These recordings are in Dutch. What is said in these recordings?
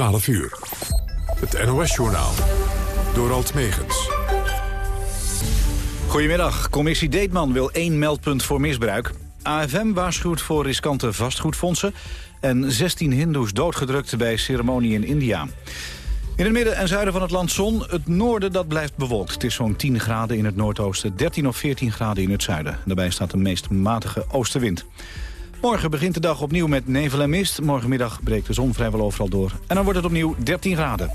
12 uur. Het NOS-journaal. Door Alt Megens. Goedemiddag. Commissie Deetman wil één meldpunt voor misbruik. AFM waarschuwt voor riskante vastgoedfondsen. En 16 hindoes doodgedrukt bij ceremonie in India. In het midden en zuiden van het land zon. Het noorden dat blijft bewolkt. Het is zo'n 10 graden in het noordoosten, 13 of 14 graden in het zuiden. Daarbij staat de meest matige oostenwind. Morgen begint de dag opnieuw met nevel en mist. Morgenmiddag breekt de zon vrijwel overal door. En dan wordt het opnieuw 13 graden.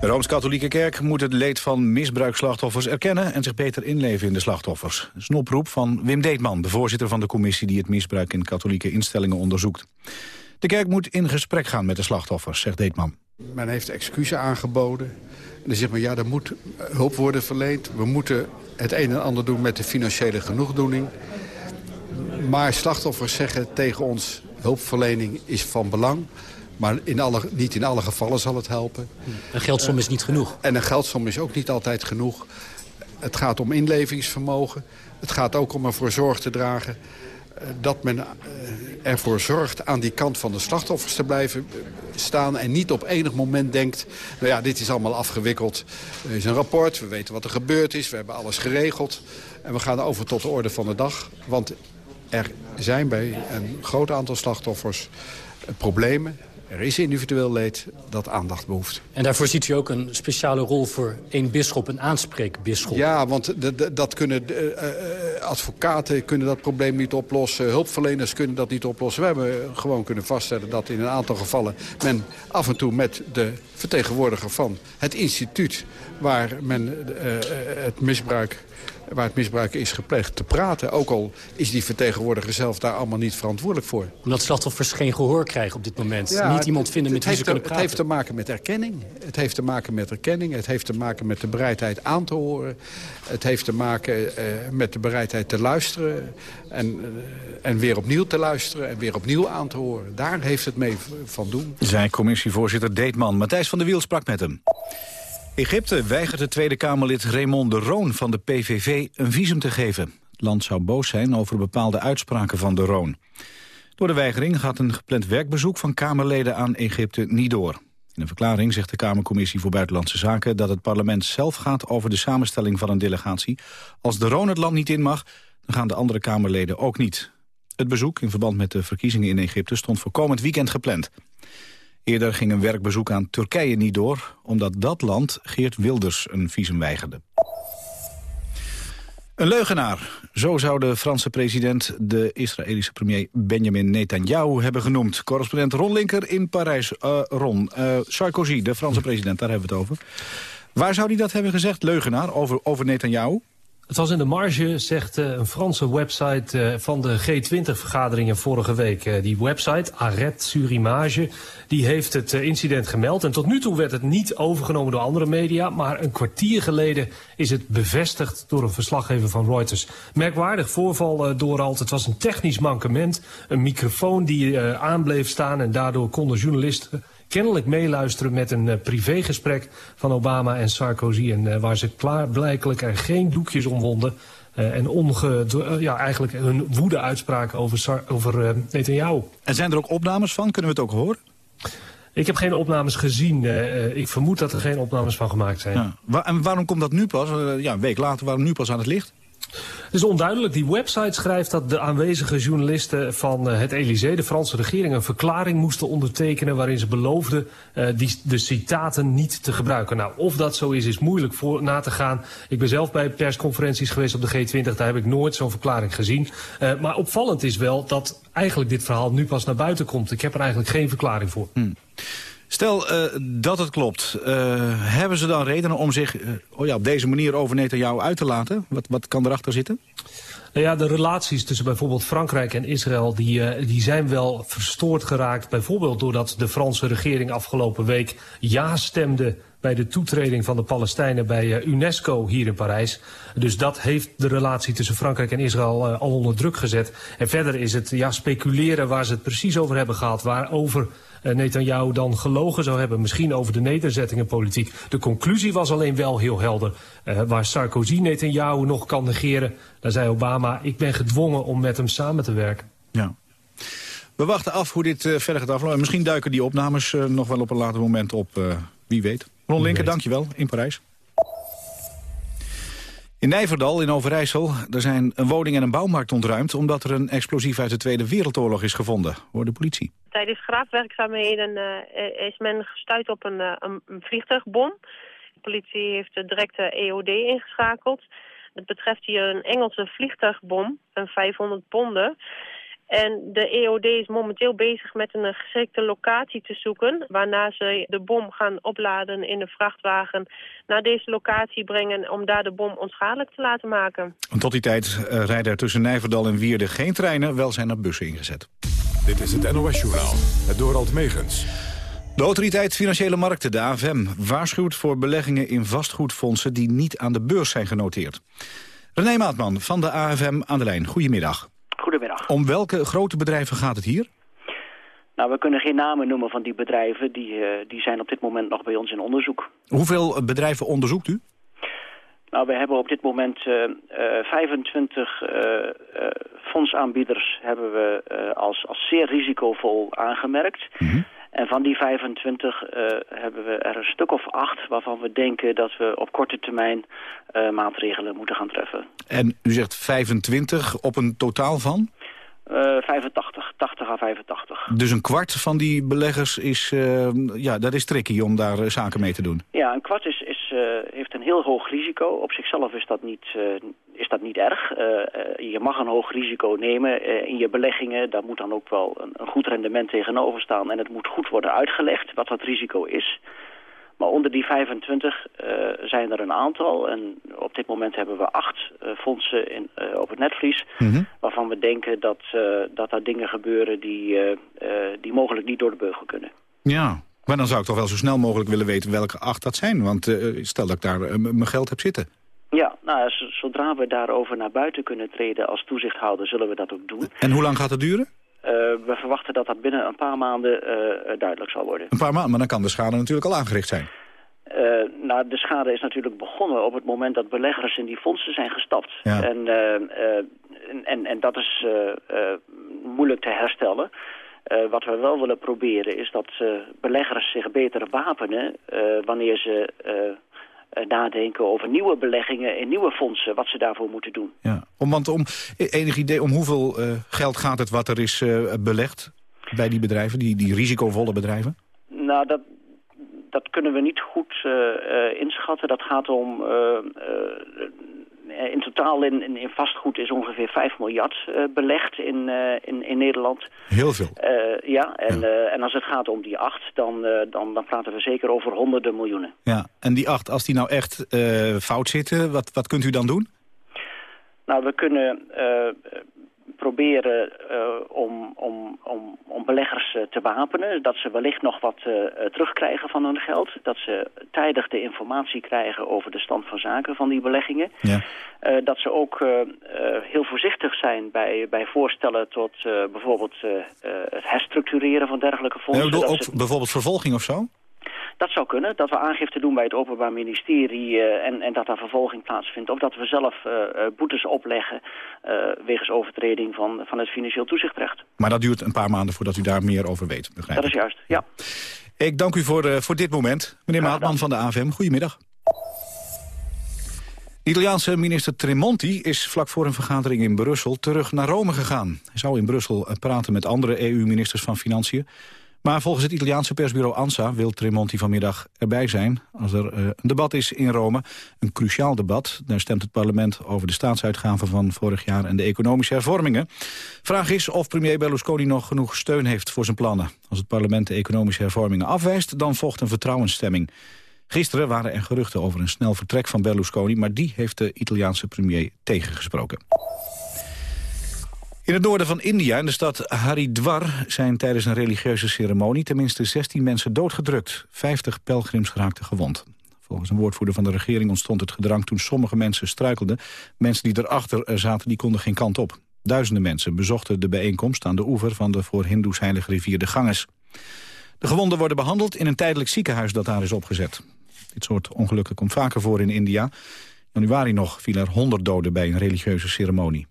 De Rooms-Katholieke Kerk moet het leed van misbruikslachtoffers erkennen... en zich beter inleven in de slachtoffers. Dat een oproep van Wim Deetman, de voorzitter van de commissie... die het misbruik in katholieke instellingen onderzoekt. De kerk moet in gesprek gaan met de slachtoffers, zegt Deetman. Men heeft excuses aangeboden. En dan zegt men, ja, er moet hulp worden verleend. We moeten het een en ander doen met de financiële genoegdoening. Maar slachtoffers zeggen tegen ons... hulpverlening is van belang... Maar in alle, niet in alle gevallen zal het helpen. Een geldsom is niet genoeg. En een geldsom is ook niet altijd genoeg. Het gaat om inlevingsvermogen. Het gaat ook om ervoor zorg te dragen eh, dat men eh, ervoor zorgt aan die kant van de slachtoffers te blijven staan... en niet op enig moment denkt, nou ja, dit is allemaal afgewikkeld. Er is een rapport, we weten wat er gebeurd is, we hebben alles geregeld... en we gaan over tot de orde van de dag. Want er zijn bij een groot aantal slachtoffers problemen er is individueel leed dat aandacht behoeft. En daarvoor ziet u ook een speciale rol voor één bisschop, een aanspreekbisschop. Ja, want dat kunnen, uh, advocaten kunnen dat probleem niet oplossen. Hulpverleners kunnen dat niet oplossen. We hebben gewoon kunnen vaststellen dat in een aantal gevallen... men af en toe met de vertegenwoordiger van het instituut... waar men uh, het misbruik waar het misbruik is gepleegd te praten. Ook al is die vertegenwoordiger zelf daar allemaal niet verantwoordelijk voor. Omdat slachtoffers geen gehoor krijgen op dit moment. niet iemand vinden met wie ze kunnen praten. Het heeft te maken met erkenning. Het heeft te maken met erkenning. Het heeft te maken met de bereidheid aan te horen. Het heeft te maken uh, met de bereidheid te luisteren. En, uh, en weer opnieuw te luisteren en weer opnieuw aan te horen. Daar heeft het mee van doen. Zijn commissievoorzitter Deetman. Matthijs van der Wiel sprak met hem. Egypte weigert de Tweede Kamerlid Raymond de Roon van de PVV een visum te geven. Het land zou boos zijn over bepaalde uitspraken van de Roon. Door de weigering gaat een gepland werkbezoek van Kamerleden aan Egypte niet door. In een verklaring zegt de Kamercommissie voor Buitenlandse Zaken... dat het parlement zelf gaat over de samenstelling van een delegatie. Als de Roon het land niet in mag, dan gaan de andere Kamerleden ook niet. Het bezoek in verband met de verkiezingen in Egypte stond voor komend weekend gepland. Eerder ging een werkbezoek aan Turkije niet door... omdat dat land Geert Wilders een visum weigerde. Een leugenaar. Zo zou de Franse president de Israëlische premier Benjamin Netanyahu hebben genoemd. Correspondent Ron Linker in Parijs. Uh, Ron, uh, Sarkozy, de Franse president, daar hebben we het over. Waar zou hij dat hebben gezegd, leugenaar, over, over Netanyahu? Het was in de marge, zegt uh, een Franse website uh, van de G20-vergaderingen vorige week. Uh, die website, Arrête sur Image, die heeft het incident gemeld. En tot nu toe werd het niet overgenomen door andere media. Maar een kwartier geleden is het bevestigd door een verslaggever van Reuters. Merkwaardig voorval door. Het was een technisch mankement. Een microfoon die aanbleef staan en daardoor konden journalisten kennelijk meeluisteren met een uh, privégesprek van Obama en Sarkozy. En uh, waar ze klaarblijkelijk er geen doekjes om wonden. Uh, en onge, ja, eigenlijk hun woede uitspraken over, Sar over Netanyahu. En zijn er ook opnames van? Kunnen we het ook horen? Ik heb geen opnames gezien. ik vermoed dat er geen opnames van gemaakt zijn. Ja. Wa en waarom komt dat nu pas, ja, een week later, waarom nu pas aan het licht? Het is onduidelijk. Die website schrijft dat de aanwezige journalisten van eh, het Elysée, de Franse regering, een verklaring moesten ondertekenen waarin ze beloofden uh, die, de citaten niet te gebruiken. Nou, of dat zo is, is moeilijk voor na te gaan. Ik ben zelf bij persconferenties geweest op de G20, daar heb ik nooit zo'n verklaring gezien. Uh, maar opvallend is wel dat eigenlijk dit verhaal nu pas naar buiten komt. Ik heb er eigenlijk geen verklaring voor. Hmm. Stel uh, dat het klopt, uh, hebben ze dan redenen om zich uh, oh ja, op deze manier over Netanyahu uit te laten? Wat, wat kan erachter zitten? Nou ja, de relaties tussen bijvoorbeeld Frankrijk en Israël... Die, die zijn wel verstoord geraakt. Bijvoorbeeld doordat de Franse regering afgelopen week ja stemde bij de toetreding van de Palestijnen bij UNESCO hier in Parijs. Dus dat heeft de relatie tussen Frankrijk en Israël al onder druk gezet. En verder is het ja, speculeren waar ze het precies over hebben gehad. Waarover uh, Netanyahu dan gelogen zou hebben. Misschien over de nederzettingenpolitiek. De conclusie was alleen wel heel helder. Waar Sarkozy Netanyahu nog kan negeren, daar zei Obama... ik ben gedwongen om met hem samen te werken. Ja. We wachten af hoe dit verder gaat aflopen. Misschien duiken die opnames nog wel op een later moment op. wie weet. Ron Linker, dankjewel. In Parijs. In Nijverdal in Overijssel er zijn een woning en een bouwmarkt ontruimd... omdat er een explosief uit de Tweede Wereldoorlog is gevonden, hoort de politie. Tijdens graafwerkzaamheden uh, is men gestuurd op een, uh, een, vliegtuigbom. De politie heeft direct de EOD ingeschakeld. Het betreft hier een Engelse vliegtuigbom van 500 ponden... En de EOD is momenteel bezig met een geschikte locatie te zoeken... waarna ze de bom gaan opladen in de vrachtwagen... naar deze locatie brengen om daar de bom onschadelijk te laten maken. tot die tijd uh, rijden er tussen Nijverdal en Wierde geen treinen... wel zijn er bussen ingezet. Dit is het NOS-journaal, het Dorald Megens. De autoriteit Financiële Markten, de AFM, waarschuwt voor beleggingen in vastgoedfondsen... die niet aan de beurs zijn genoteerd. René Maatman van de AFM aan de lijn, goedemiddag. Om welke grote bedrijven gaat het hier? Nou, we kunnen geen namen noemen van die bedrijven. Die, uh, die zijn op dit moment nog bij ons in onderzoek. Hoeveel bedrijven onderzoekt u? Nou, we hebben op dit moment uh, uh, 25 fondsaanbieders hebben we eh, als, als zeer risicovol aangemerkt. Mm en van die 25 uh, eh, hebben we er een stuk of acht waarvan we denken dat we op korte termijn maatregelen moeten gaan treffen. En u zegt 25 op een totaal van? Uh, 85, 80 à 85. Dus een kwart van die beleggers is, uh, ja, dat is tricky om daar uh, zaken mee te doen? Ja, een kwart is, is, heeft een heel hoog risico. Op zichzelf is dat niet, is dat niet erg. je mag een hoog risico nemen in je beleggingen. Daar moet dan ook wel een, een goed rendement tegenover staan. En het moet goed worden uitgelegd wat dat risico is. Maar onder die 25 uh, zijn er een aantal. En op dit moment hebben we acht uh, fondsen in, uh, op het netvlies. Mm -hmm. Waarvan we denken dat, dat er dingen gebeuren die, die mogelijk niet door de beugel kunnen. Ja, maar dan zou ik toch wel zo snel mogelijk willen weten welke acht dat zijn. Want stel dat ik daar mijn geld heb zitten. Ja, nou, zodra we daarover naar buiten kunnen treden als toezichthouder zullen we dat ook doen. En hoe lang gaat het duren? Uh, we verwachten dat dat binnen een paar maanden uh, duidelijk zal worden. Een paar maanden, maar dan kan de schade natuurlijk al aangericht zijn. Uh, nou, de schade is natuurlijk begonnen op het moment dat beleggers in die fondsen zijn gestapt. Ja. En, en, en dat is moeilijk te herstellen. wat we wel willen proberen is dat beleggers zich beter wapenen wanneer ze nadenken over nieuwe beleggingen in nieuwe fondsen, wat ze daarvoor moeten doen. Ja, om, want om enig idee om hoeveel uh, geld gaat het wat er is uh, belegd bij die bedrijven, die, die risicovolle bedrijven? Nou, dat, dat kunnen we niet goed inschatten. Dat gaat om eh, in totaal in, in, in, vastgoed is ongeveer 5 miljard uh, belegd in, uh, in, in Nederland. Heel veel. ja, en, ja. en als het gaat om die 8, dan, dan, dan praten we zeker over honderden miljoenen. Ja, en die 8, als die nou echt fout zitten, wat, wat kunt u dan doen? Nou, we kunnen proberen uh, om, om, om, om beleggers uh, te wapenen. Dat ze wellicht nog wat uh, terugkrijgen van hun geld. Dat ze tijdig de informatie krijgen over de stand van zaken van die beleggingen. Ja. dat ze ook heel voorzichtig zijn bij, bij voorstellen tot bijvoorbeeld het herstructureren van dergelijke fondsen. Ja, ook ze... bijvoorbeeld vervolging of zo? Dat zou kunnen, dat we aangifte doen bij het Openbaar Ministerie uh, en, en dat daar vervolging plaatsvindt. Of dat we zelf uh, boetes opleggen wegens overtreding van, van het financieel toezichtrecht. Maar dat duurt een paar maanden voordat u daar meer over weet, begrijp Dat is juist, ja. Ik dank u voor, voor dit moment. Meneer Maatman van de AVM, goedemiddag. De Italiaanse minister Tremonti is vlak voor een vergadering in Brussel terug naar Rome gegaan. Hij zou in Brussel praten met andere EU-ministers van Financiën. Maar volgens het Italiaanse persbureau ANSA wil Tremonti vanmiddag erbij zijn... als er uh, een debat is in Rome, een cruciaal debat. Daar stemt het parlement over de staatsuitgaven van vorig jaar... en de economische hervormingen. Vraag is of premier Berlusconi nog genoeg steun heeft voor zijn plannen. Als het parlement de economische hervormingen afwijst... dan volgt een vertrouwensstemming. Gisteren waren er geruchten over een snel vertrek van Berlusconi... maar die heeft de Italiaanse premier tegengesproken. In het noorden van India, in de stad Haridwar... zijn tijdens een religieuze ceremonie tenminste 16 mensen doodgedrukt. 50 pelgrims geraakten gewond. Volgens een woordvoerder van de regering ontstond het gedrang... toen sommige mensen struikelden. Mensen die erachter zaten, die konden geen kant op. Duizenden mensen bezochten de bijeenkomst aan de oever... van de voor hindoes heilige rivier de Ganges. De gewonden worden behandeld in een tijdelijk ziekenhuis dat daar is opgezet. Dit soort ongelukken komt vaker voor in India. In januari nog viel er 100 doden bij een religieuze ceremonie.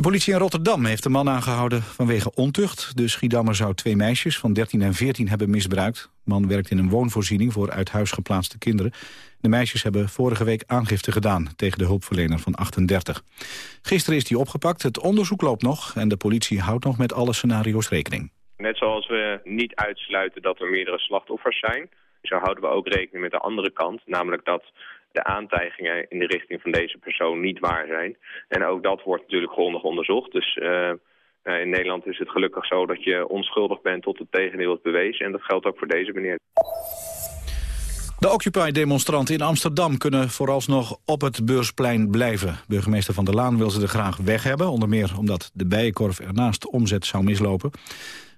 De politie in Rotterdam heeft de man aangehouden vanwege ontucht. De Schiedammer zou twee meisjes van 13 en 14 hebben misbruikt. De man werkt in een woonvoorziening voor uit huis geplaatste kinderen. De meisjes hebben vorige week aangifte gedaan tegen de hulpverlener van 38. Gisteren is hij opgepakt, het onderzoek loopt nog... en de politie houdt nog met alle scenario's rekening. Net zoals we niet uitsluiten dat er meerdere slachtoffers zijn... zo houden we ook rekening met de andere kant, namelijk dat de aantijgingen in de richting van deze persoon niet waar zijn. En ook dat wordt natuurlijk grondig onderzocht. Dus uh, in Nederland is het gelukkig zo dat je onschuldig bent tot het tegendeel is bewezen. En dat geldt ook voor deze meneer. De Occupy-demonstranten in Amsterdam kunnen vooralsnog op het beursplein blijven. Burgemeester Van der Laan wil ze er graag weg hebben. Onder meer omdat de bijenkorf ernaast omzet zou mislopen.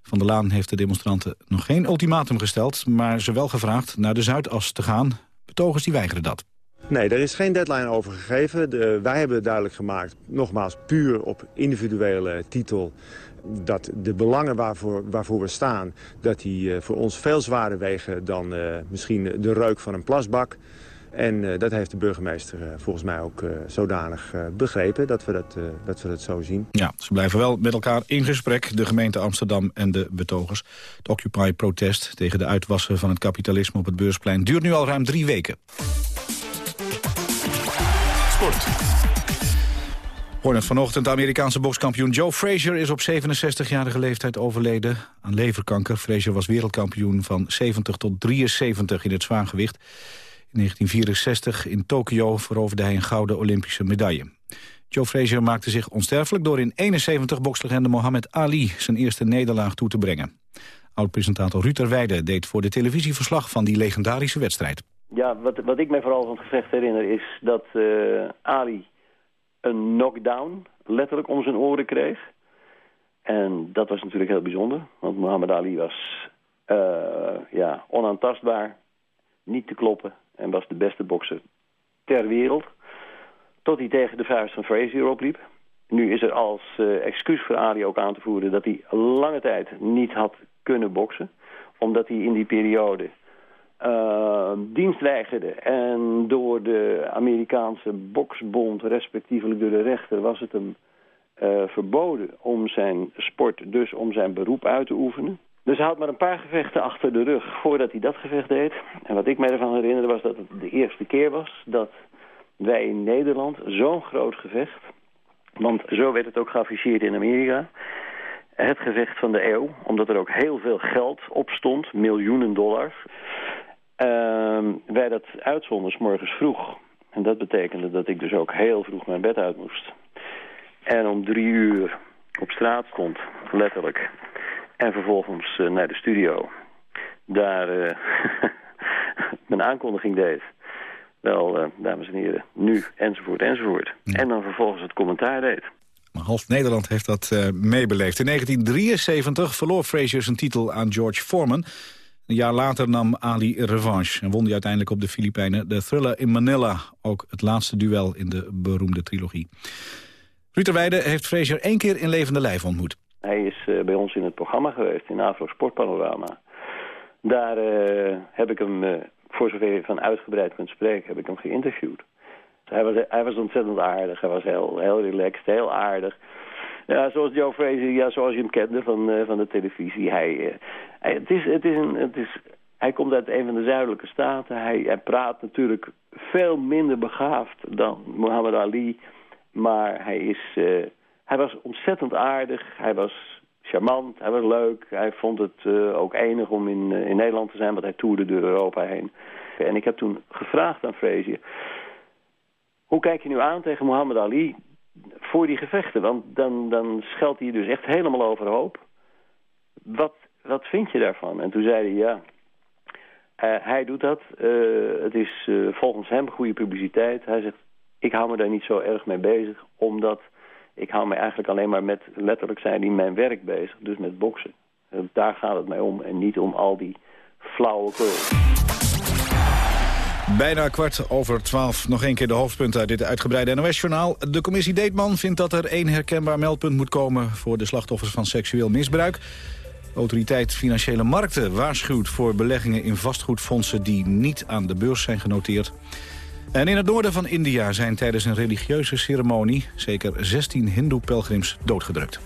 Van der Laan heeft de demonstranten nog geen ultimatum gesteld... maar ze wel gevraagd naar de Zuidas te gaan. Betogers die weigeren dat. Nee, er is geen deadline over gegeven. De, wij hebben duidelijk gemaakt, nogmaals puur op individuele titel... dat de belangen waarvoor, waarvoor we staan, dat die uh, voor ons veel zwaarder wegen... dan uh, misschien de reuk van een plasbak. En uh, dat heeft de burgemeester volgens mij ook zodanig begrepen, dat we dat, dat we dat zo zien. Ja, ze blijven wel met elkaar in gesprek, de gemeente Amsterdam en de betogers. Het Occupy-protest tegen de uitwassen van het kapitalisme op het beursplein duurt nu al ruim drie weken. Sport. Hoor het vanochtend, de Amerikaanse bokskampioen Joe Frazier is op 67-jarige leeftijd overleden aan leverkanker. Frazier was wereldkampioen van 70 tot 73 in het zwaargewicht. In 1964 in Tokio veroverde hij een gouden Olympische medaille. Joe Frazier maakte zich onsterfelijk door in 71 bokslegende Mohammed Ali zijn eerste nederlaag toe te brengen. Oud-presentator Ruud Weide deed voor de televisieverslag van die legendarische wedstrijd. Ja, wat, wat ik mij vooral van het gevecht herinner is dat uh, Ali een knockdown letterlijk om zijn oren kreeg. En dat was natuurlijk heel bijzonder, want Muhammad Ali was uh, ja, onaantastbaar, niet te kloppen en was de beste bokser ter wereld. Tot hij tegen de vuist van Frazier opliep. Nu is er als uh, excuus voor Ali ook aan te voeren dat hij lange tijd niet had kunnen boksen. Omdat hij in die periode uh, dienst weigerde. En door de Amerikaanse boksbond, respectievelijk door de rechter, was het hem uh, verboden om zijn sport, dus om zijn beroep uit te oefenen. Dus hij had maar een paar gevechten achter de rug voordat hij dat gevecht deed. En wat ik mij ervan herinnerde was dat het de eerste keer was dat wij in Nederland zo'n groot gevecht... want zo werd het ook geafficheerd in Amerika... het gevecht van de eeuw, omdat er ook heel veel geld op stond, miljoenen dollars... Uh, wij dat uitzonden morgens vroeg. En dat betekende dat ik dus ook heel vroeg mijn bed uit moest. En om drie uur op straat stond, letterlijk. En vervolgens uh, naar de studio. Daar uh, mijn aankondiging deed. Wel, uh, dames en heren, nu, enzovoort, enzovoort. Ja. En dan vervolgens het commentaar deed. Maar half Nederland heeft dat meebeleefd. In 1973 verloor Frazier zijn titel aan George Foreman... Een jaar later nam Ali revanche en won hij uiteindelijk op de Filipijnen de thriller in Manila. Ook het laatste duel in de beroemde trilogie. Ruud Weide heeft Fraser één keer in levende lijf ontmoet. Hij is uh, bij ons in het programma geweest, in Afro Sportpanorama. Daar uh, heb ik hem, uh, voor zover je van uitgebreid kunt spreken, heb ik hem geïnterviewd. Hij was, hij was ontzettend aardig, hij was heel, heel relaxed, heel aardig. Ja, zoals Joe Frazier, ja, zoals je hem kende van, uh, van de televisie. Hij, uh, hij, het is, het is een, het is, hij komt uit een van de zuidelijke staten. Hij, hij praat natuurlijk veel minder begaafd dan Muhammad Ali. Maar hij, is, uh, hij was ontzettend aardig. Hij was charmant. Hij was leuk. Hij vond het ook enig om in, in Nederland te zijn. Want hij toerde door Europa heen. En ik heb toen gevraagd aan Frazier... Hoe kijk je nu aan tegen Muhammad Ali voor die gevechten. Want dan, dan scheldt hij dus echt helemaal overhoop. Wat, wat vind je daarvan? En toen zei hij, ja, uh, hij doet dat. Uh, het is uh, volgens hem goede publiciteit. Hij zegt, ik hou me daar niet zo erg mee bezig, omdat ik hou me eigenlijk alleen maar met, letterlijk zijn in mijn werk bezig, dus met boksen. daar gaat het mij om en niet om al die flauwekul. Bijna kwart over twaalf. Nog één keer de hoofdpunten uit dit uitgebreide NOS-journaal. De commissie Deetman vindt dat er één herkenbaar meldpunt moet komen... voor de slachtoffers van seksueel misbruik. Autoriteit Financiële Markten waarschuwt voor beleggingen in vastgoedfondsen... die niet aan de beurs zijn genoteerd. En in het noorden van India zijn tijdens een religieuze ceremonie... zeker 16 hindoe-pelgrims doodgedrukt.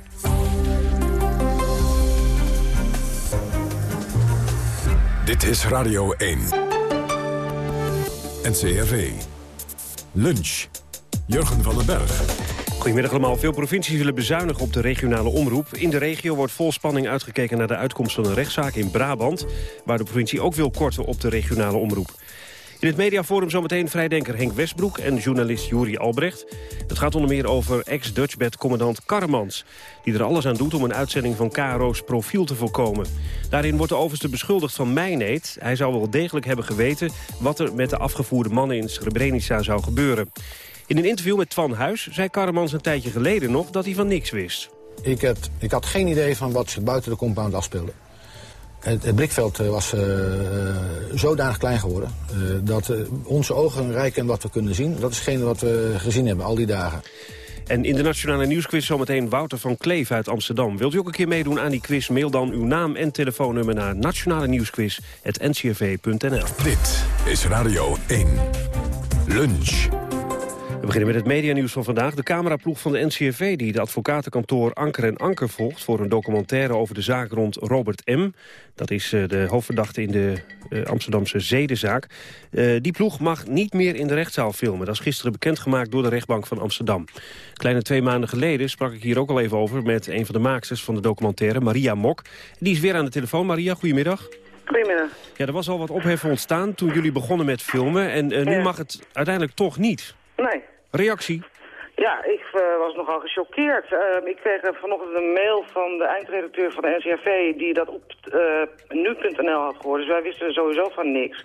Dit is Radio 1. NCRV. Lunch. Jurgen van den Berg. Goedemiddag allemaal. Veel provincies willen bezuinigen op de regionale omroep. In de regio wordt vol spanning uitgekeken naar de uitkomst van een rechtszaak in Brabant... waar de provincie ook wil korten op de regionale omroep. In het mediaforum zometeen vrijdenker Henk Westbroek en journalist Juri Albrecht. Het gaat onder meer over ex-Dutchbed-commandant Karremans... die er alles aan doet om een uitzending van KRO's profiel te voorkomen. Daarin wordt de overste beschuldigd van mijneet. Hij zou wel degelijk hebben geweten wat er met de afgevoerde mannen in Srebrenica zou gebeuren. In een interview met Twan Huis zei Karremans een tijdje geleden nog dat hij van niks wist. Ik had, ik had geen idee van wat zich buiten de compound afspeelde. Het, het blikveld eh, was uh, zodanig klein geworden... Uh, dat onze ogen rijken wat we kunnen zien. Dat is hetgene wat we gezien hebben al die dagen. En in de Nationale Nieuwsquiz zometeen Wouter van Kleef uit Amsterdam. Wilt u ook een keer meedoen aan die quiz? Mail dan uw naam en telefoonnummer naar nationale nieuwsquiz.ncrv.nl. Dit is Radio 1. Lunch. We beginnen met het medianieuws van vandaag. De cameraploeg van de NCRV die de advocatenkantoor Anker en Anker volgt... voor een documentaire over de zaak rond Robert M. Dat is uh, de hoofdverdachte in de uh, Amsterdamse zedenzaak. Uh, die ploeg mag niet meer in de rechtszaal filmen. Dat is gisteren bekendgemaakt door de rechtbank van Amsterdam. Kleine twee maanden geleden sprak ik hier ook al even over... met een van de maaksters van de documentaire, Maria Mok. Die is weer aan de telefoon. Maria, goedemiddag. Goedemiddag. Ja, er was al wat opheffen ontstaan toen jullie begonnen met filmen. En nu ja. mag het uiteindelijk toch niet. Nee. Reactie? Ja, ik uh, was nogal gechoqueerd. Uh, ik kreeg vanochtend een mail van de eindredacteur van de NCRV... die dat op uh, nu.nl had gehoord. Dus wij wisten sowieso van niks.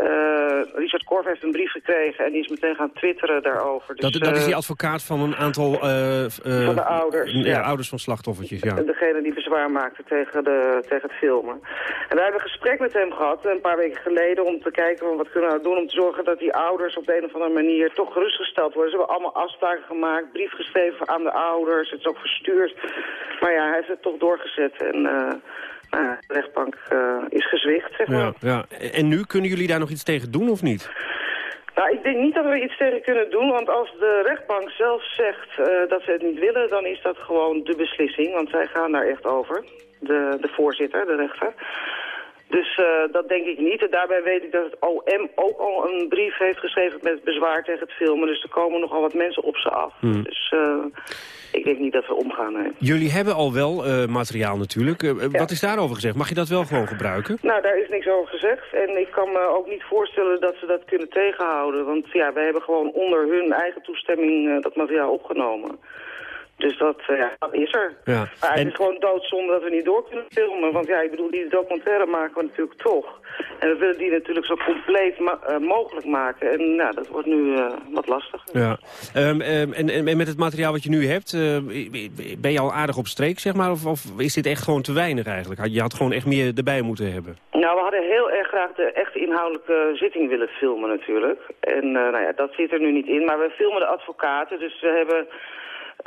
Uh, Richard Korf heeft een brief gekregen en die is meteen gaan twitteren daarover. Dus, dat, dat is die advocaat van een aantal... Uh, van de ouders. Ja, ja, ouders van slachtoffertjes, ja. Degene die bezwaar maakte tegen, de, tegen het filmen. En wij hebben een gesprek met hem gehad, een paar weken geleden... om te kijken wat kunnen we nou doen om te zorgen dat die ouders op de een of andere manier toch gerustgesteld worden. Ze hebben allemaal afspraken gemaakt, brief geschreven aan de ouders, het is ook verstuurd. Maar ja, hij heeft het toch doorgezet en... Nou, de rechtbank uh, is gezwicht, zeg maar. Ja, ja. En nu, kunnen jullie daar nog iets tegen doen of niet? Nou, ik denk niet dat we iets tegen kunnen doen, want als de rechtbank zelf zegt uh, dat ze het niet willen, dan is dat gewoon de beslissing, want zij gaan daar echt over. De, de voorzitter, de rechter. Dus uh, dat denk ik niet. En daarbij weet ik dat het OM ook al een brief heeft geschreven met bezwaar tegen het filmen. Dus er komen nogal wat mensen op ze af. Hmm. Dus uh, ik denk niet dat we omgaan. Nee. Jullie hebben al wel uh, materiaal natuurlijk. Ja. Wat is daarover gezegd? Mag je dat wel gewoon gebruiken? Nou, daar is niks over gezegd. En ik kan me ook niet voorstellen dat ze dat kunnen tegenhouden. Want ja, wij hebben gewoon onder hun eigen toestemming dat materiaal opgenomen. Dus dat, ja, dat is er. Ja. Maar het en... is gewoon doodzonde dat we niet door kunnen filmen. Want ja, ik bedoel, die documentaire maken we natuurlijk toch. En we willen die natuurlijk zo compleet uh, mogelijk maken. En nou, dat wordt nu uh, wat lastiger. Ja. Um, um, en, en, met het materiaal wat je nu hebt, ben je al aardig op streek, zeg maar? Of, of, is dit echt gewoon te weinig eigenlijk? Je had gewoon echt meer erbij moeten hebben. Nou, we hadden heel erg graag de echte inhoudelijke zitting willen filmen natuurlijk. En nou ja, dat zit er nu niet in. Maar we filmen de advocaten, dus we hebben...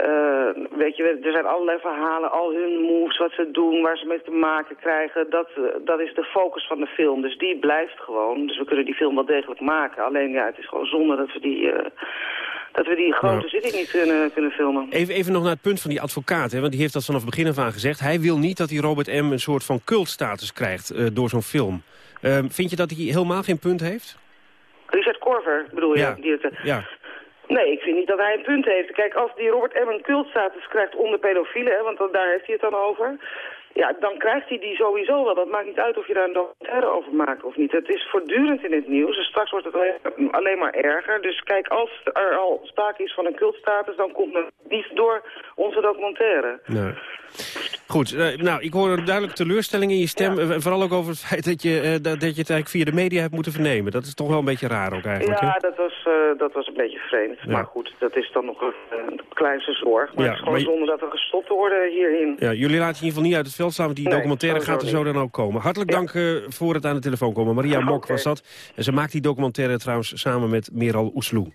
Uh, weet je, er zijn allerlei verhalen, al hun moves, wat ze doen, waar ze mee te maken krijgen. Dat, dat is de focus van de film. Dus die blijft gewoon. Dus we kunnen die film wel degelijk maken. Alleen ja, het is gewoon zonde dat we die, uh, dat we die grote zitting niet kunnen, kunnen filmen. Even, even nog naar het punt van die advocaat. Hè, want die heeft dat vanaf het begin af aan gezegd. Hij wil niet dat die Robert M. een soort van cultstatus krijgt door zo'n film. Ehm, vind je dat hij helemaal geen punt heeft? Richard Korver bedoel je? Ja. Die het, ja. Nee, ik vind niet dat hij een punt heeft. Kijk, als die Robert M. een cultstatus krijgt onder pedofielen, want daar heeft hij het dan over... Ja, dan krijgt hij die sowieso wel. Dat maakt niet uit of je daar een documentaire over maakt of niet. Het is voortdurend in het nieuws. En straks wordt het alleen, maar erger. Dus kijk, als er al sprake is van een cultstatus... dan komt het niet door onze documentaire. Nee. Goed, uh, nou, ik hoor een duidelijke teleurstelling in je stem. Ja. Vooral ook over het feit dat je, uh, dat, dat je het eigenlijk via de media hebt moeten vernemen. Dat is toch wel een beetje raar ook eigenlijk. Ja, dat was, uh, dat was een beetje vreemd. Ja. Maar goed, dat is dan nog een, een kleinste zorg. Maar ja, het is gewoon je... zonder dat er gestopt worden hierin. Ja, jullie laten je in ieder geval niet uit het veld staan. Want die nee, documentaire gaat er zo dan ook komen. Hartelijk dank voor het aan de telefoon komen. Maria Mok okay. was dat. En ze maakt die documentaire trouwens samen met Meral Oesloe.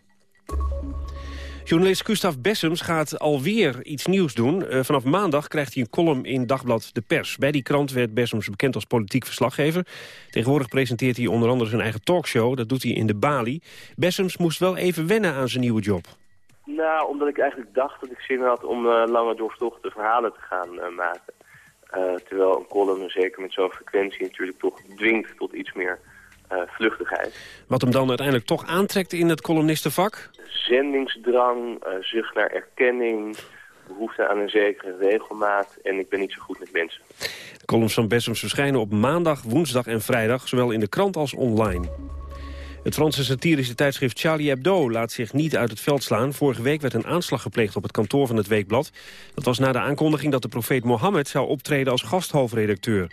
Journalist Gustav Bessems gaat alweer iets nieuws doen. Uh, vanaf maandag krijgt hij een column in Dagblad De Pers. Bij die krant werd Bessems bekend als politiek verslaggever. Tegenwoordig presenteert hij onder andere zijn eigen talkshow. Dat doet hij in de Bali. Bessems moest wel even wennen aan zijn nieuwe job. Nou, omdat ik eigenlijk dacht dat ik zin had om uh, lange doorstochte verhalen te gaan uh, maken. Terwijl een column, zeker met zo'n frequentie, natuurlijk toch dwingt tot iets meer vluchtigheid. Wat hem dan uiteindelijk toch aantrekt in het columnistenvak? zendingsdrang, uh, zucht naar erkenning, behoefte aan een zekere regelmaat en ik ben niet zo goed met mensen. De columns van Bessems verschijnen op maandag, woensdag en vrijdag, zowel in de krant als online. Het Franse satirische tijdschrift Charlie Hebdo laat zich niet uit het veld slaan. Vorige week werd een aanslag gepleegd op het kantoor van het Weekblad. Dat was na de aankondiging dat de profeet Mohammed zou optreden als gasthoofdredacteur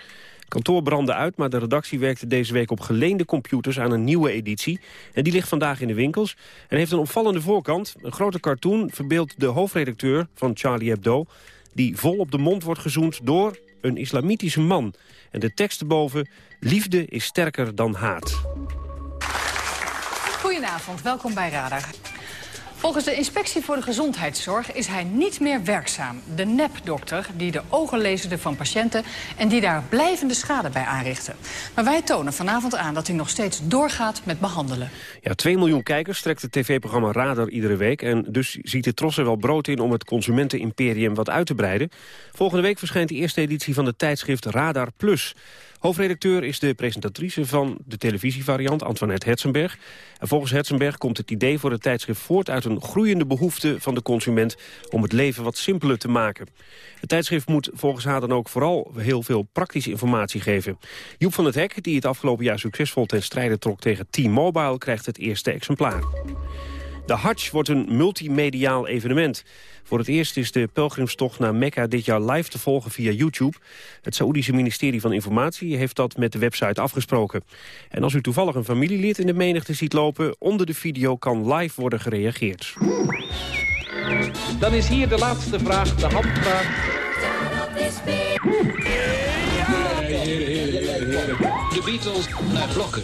kantoor brandde uit, maar de redactie werkte deze week op geleende computers aan een nieuwe editie. En die ligt vandaag in de winkels en heeft een opvallende voorkant. Een grote cartoon verbeeldt de hoofdredacteur van Charlie Hebdo... die vol op de mond wordt gezoend door een islamitische man. En de tekst erboven, liefde is sterker dan haat. Goedenavond, welkom bij Radar. Volgens de Inspectie voor de Gezondheidszorg is hij niet meer werkzaam. De nepdokter die de ogen lezerde van patiënten... en die daar blijvende schade bij aanrichten. Maar wij tonen vanavond aan dat hij nog steeds doorgaat met behandelen. Ja, 2 miljoen kijkers trekt het tv-programma Radar iedere week... en dus ziet de Tros er wel brood in om het consumentenimperium wat uit te breiden. Volgende week verschijnt de eerste editie van de tijdschrift Radar Plus... Hoofdredacteur is de presentatrice van de televisievariant, Antoinette Hetzenberg. En volgens Hetzenberg komt het idee voor het tijdschrift voort uit een groeiende behoefte van de consument om het leven wat simpeler te maken. Het tijdschrift moet volgens haar dan ook vooral heel veel praktische informatie geven. Joep van het Hek, die het afgelopen jaar succesvol ten strijde trok tegen T-Mobile, krijgt het eerste exemplaar. De Hajj wordt een multimediaal evenement. Voor het eerst is de pelgrimstocht naar Mekka dit jaar live te volgen via YouTube. Het Saoedische ministerie van Informatie heeft dat met de website afgesproken. En als u toevallig een familielid in de menigte ziet lopen... onder de video kan live worden gereageerd. Dan is hier de laatste vraag, de handvraag. De Beatles naar blokken.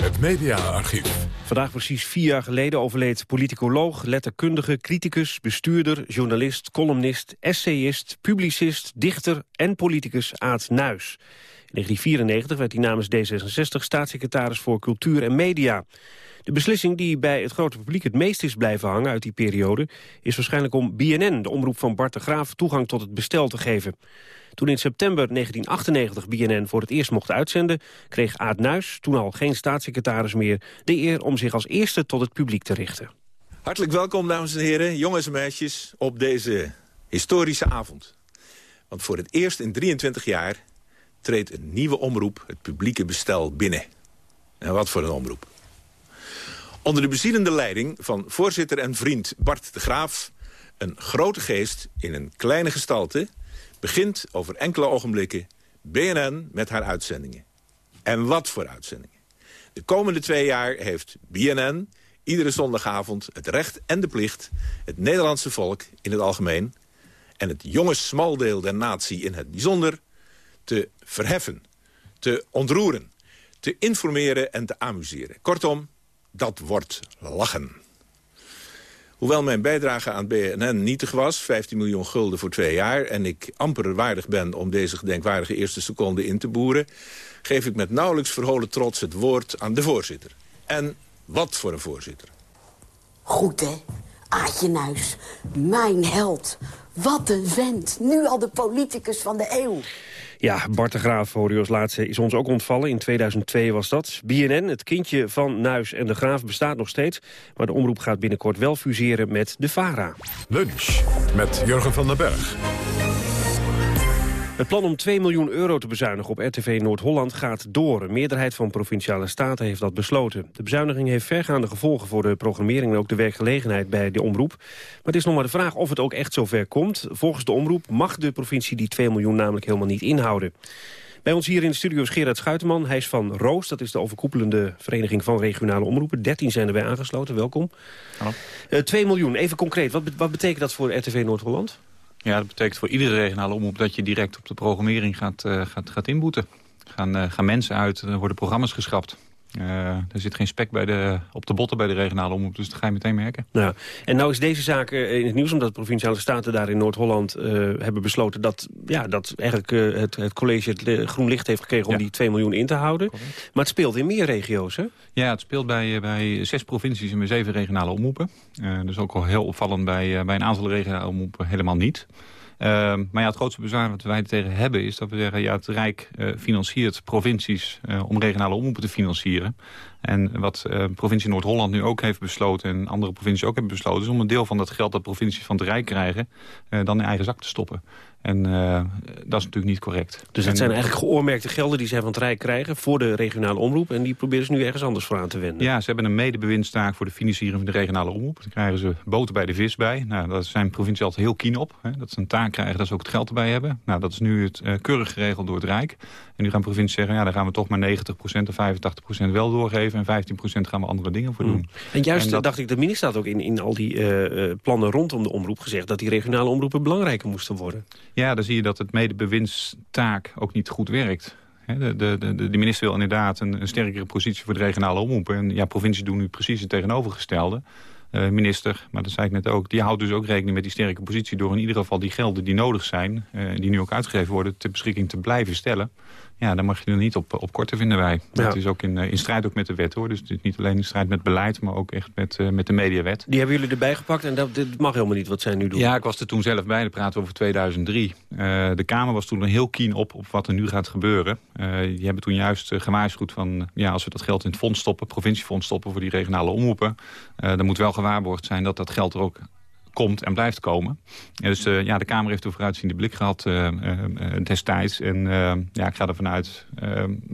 Het mediaarchief. Vandaag precies vier jaar geleden overleed politicoloog, letterkundige, criticus, bestuurder, journalist, columnist, essayist, publicist, dichter en politicus Aad Nuis. In 1994 werd hij namens D66 staatssecretaris voor cultuur en media. De beslissing die bij het grote publiek het meest is blijven hangen uit die periode... is waarschijnlijk om BNN, de omroep van Bart de Graaf, toegang tot het bestel te geven. Toen in september 1998 BNN voor het eerst mocht uitzenden... kreeg Aad Nuis, toen al geen staatssecretaris meer... de eer om zich als eerste tot het publiek te richten. Hartelijk welkom, dames en heren, jongens en meisjes... op deze historische avond. Want voor het eerst in 23 jaar treedt een nieuwe omroep het publieke bestel binnen. En wat voor een omroep. Onder de bezielende leiding van voorzitter en vriend Bart de Graaf... een grote geest in een kleine gestalte begint over enkele ogenblikken BNN met haar uitzendingen. En wat voor uitzendingen. De komende twee jaar heeft BNN iedere zondagavond het recht en de plicht... het Nederlandse volk in het algemeen... en het jonge smaldeel der natie in het bijzonder... te verheffen, te ontroeren, te informeren en te amuseren. Kortom, dat wordt lachen. Hoewel mijn bijdrage aan BNN nietig was, 15 miljoen gulden voor twee jaar... en ik amper waardig ben om deze gedenkwaardige eerste seconde in te boeren... geef ik met nauwelijks verholen trots het woord aan de voorzitter. En wat voor een voorzitter. Goed, hè? Aatje Nuis, mijn held. Wat een vent. Nu al de politicus van de eeuw. Ja, Bart de Graaf, hoorde als laatste, is ons ook ontvallen. In 2002 was dat. BNN, het kindje van Nuis en de Graaf, bestaat nog steeds. Maar de omroep gaat binnenkort wel fuseren met de VARA. Lunch met Jurgen van den Berg. Het plan om 2 miljoen euro te bezuinigen op RTV Noord-Holland gaat door. Een meerderheid van provinciale staten heeft dat besloten. De bezuiniging heeft vergaande gevolgen voor de programmering... en ook de werkgelegenheid bij de omroep. Maar het is nog maar de vraag of het ook echt zover komt. Volgens de omroep mag de provincie die 2 miljoen namelijk helemaal niet inhouden. Bij ons hier in de studio is Gerard Schuiterman. Hij is van Roos, dat is de overkoepelende vereniging van regionale omroepen. 13 zijn erbij aangesloten, welkom. Hallo. Uh, 2 miljoen, even concreet. Wat, wat betekent dat voor RTV Noord-Holland? Ja, dat betekent voor iedere regionale omroep dat je direct op de programmering gaat, uh, gaat, gaat inboeten. Gaan, uh, gaan mensen uit, er worden programma's geschrapt. Uh, er zit geen spek bij de, op de botten bij de regionale omroep, dus dat ga je meteen merken. Ja. En nou is deze zaak uh, in het nieuws omdat de Provinciale Staten daar in Noord-Holland uh, hebben besloten... dat, ja, dat eigenlijk het, het, college het groen licht heeft gekregen om ja. die 2 miljoen in te houden. Correct. Maar het speelt in meer regio's, hè? Ja, het speelt bij, bij zes provincies en bij zeven regionale omroepen. dus ook al heel opvallend bij, bij een aantal regionale omroepen helemaal niet. Uh, maar ja, het grootste bezwaar wat wij tegen hebben is dat we zeggen... ja, het Rijk uh, financiert provincies uh, om regionale omroepen te financieren. En wat uh, provincie Noord-Holland nu ook heeft besloten... en andere provincies ook hebben besloten... is om een deel van dat geld dat provincies van het Rijk krijgen... dan in eigen zak te stoppen. En uh, dat is natuurlijk niet correct. Dus dat zijn eigenlijk geoormerkte gelden die zij van het Rijk krijgen... voor de regionale omroep en die proberen ze nu ergens anders voor aan te wenden. Ja, ze hebben een medebewindstaak voor de financiering van de regionale omroep. Daar krijgen ze boten bij de vis bij. Nou, daar zijn provincies altijd heel keen op. Hè, dat ze een taak krijgen, dat ze ook het geld erbij hebben. Nou, dat is nu het, uh, keurig geregeld door het Rijk. En nu gaan provincies zeggen, ja, daar gaan we toch maar 90% of 85% wel doorgeven... en 15% gaan we andere dingen voor doen. Mm. En juist, en dat... dacht ik, de minister had ook in, in al die uh, plannen rondom de omroep gezegd... dat die regionale omroepen belangrijker moesten worden. Ja, dan zie je dat het medebewindstaak ook niet goed werkt. De, de, de, minister wil inderdaad een, sterkere positie voor de regionale omroepen. En ja, provincies doen nu precies het tegenovergestelde. Uh, minister, maar dat zei ik net ook, die houdt dus ook rekening met die sterke positie... door in ieder geval die gelden die nodig zijn, uh, die nu ook uitgegeven worden... ter beschikking te blijven stellen. Ja, daar mag je er niet op, op korten, vinden wij. Ja. Dat is ook in, in strijd ook met de wet, hoor. Dus niet alleen in strijd met beleid, maar ook echt met, uh, met de mediawet. Die hebben jullie erbij gepakt en dat dit mag helemaal niet wat zij nu doen. Ja, ik was er toen zelf bij. Dat praten we over 2003. Uh, de Kamer was toen heel keen op, op wat er nu gaat gebeuren. Uh, die hebben toen juist gewaarschuwd van... ja, als we dat geld in het fonds stoppen, provinciefonds stoppen... voor die regionale omroepen... dan moet wel gewaarborgd zijn dat dat geld er ook komt en blijft komen. Dus uh, ja, de Kamer heeft een vooruitziende blik gehad uh, uh, destijds. En ja, ik ga ervan uit,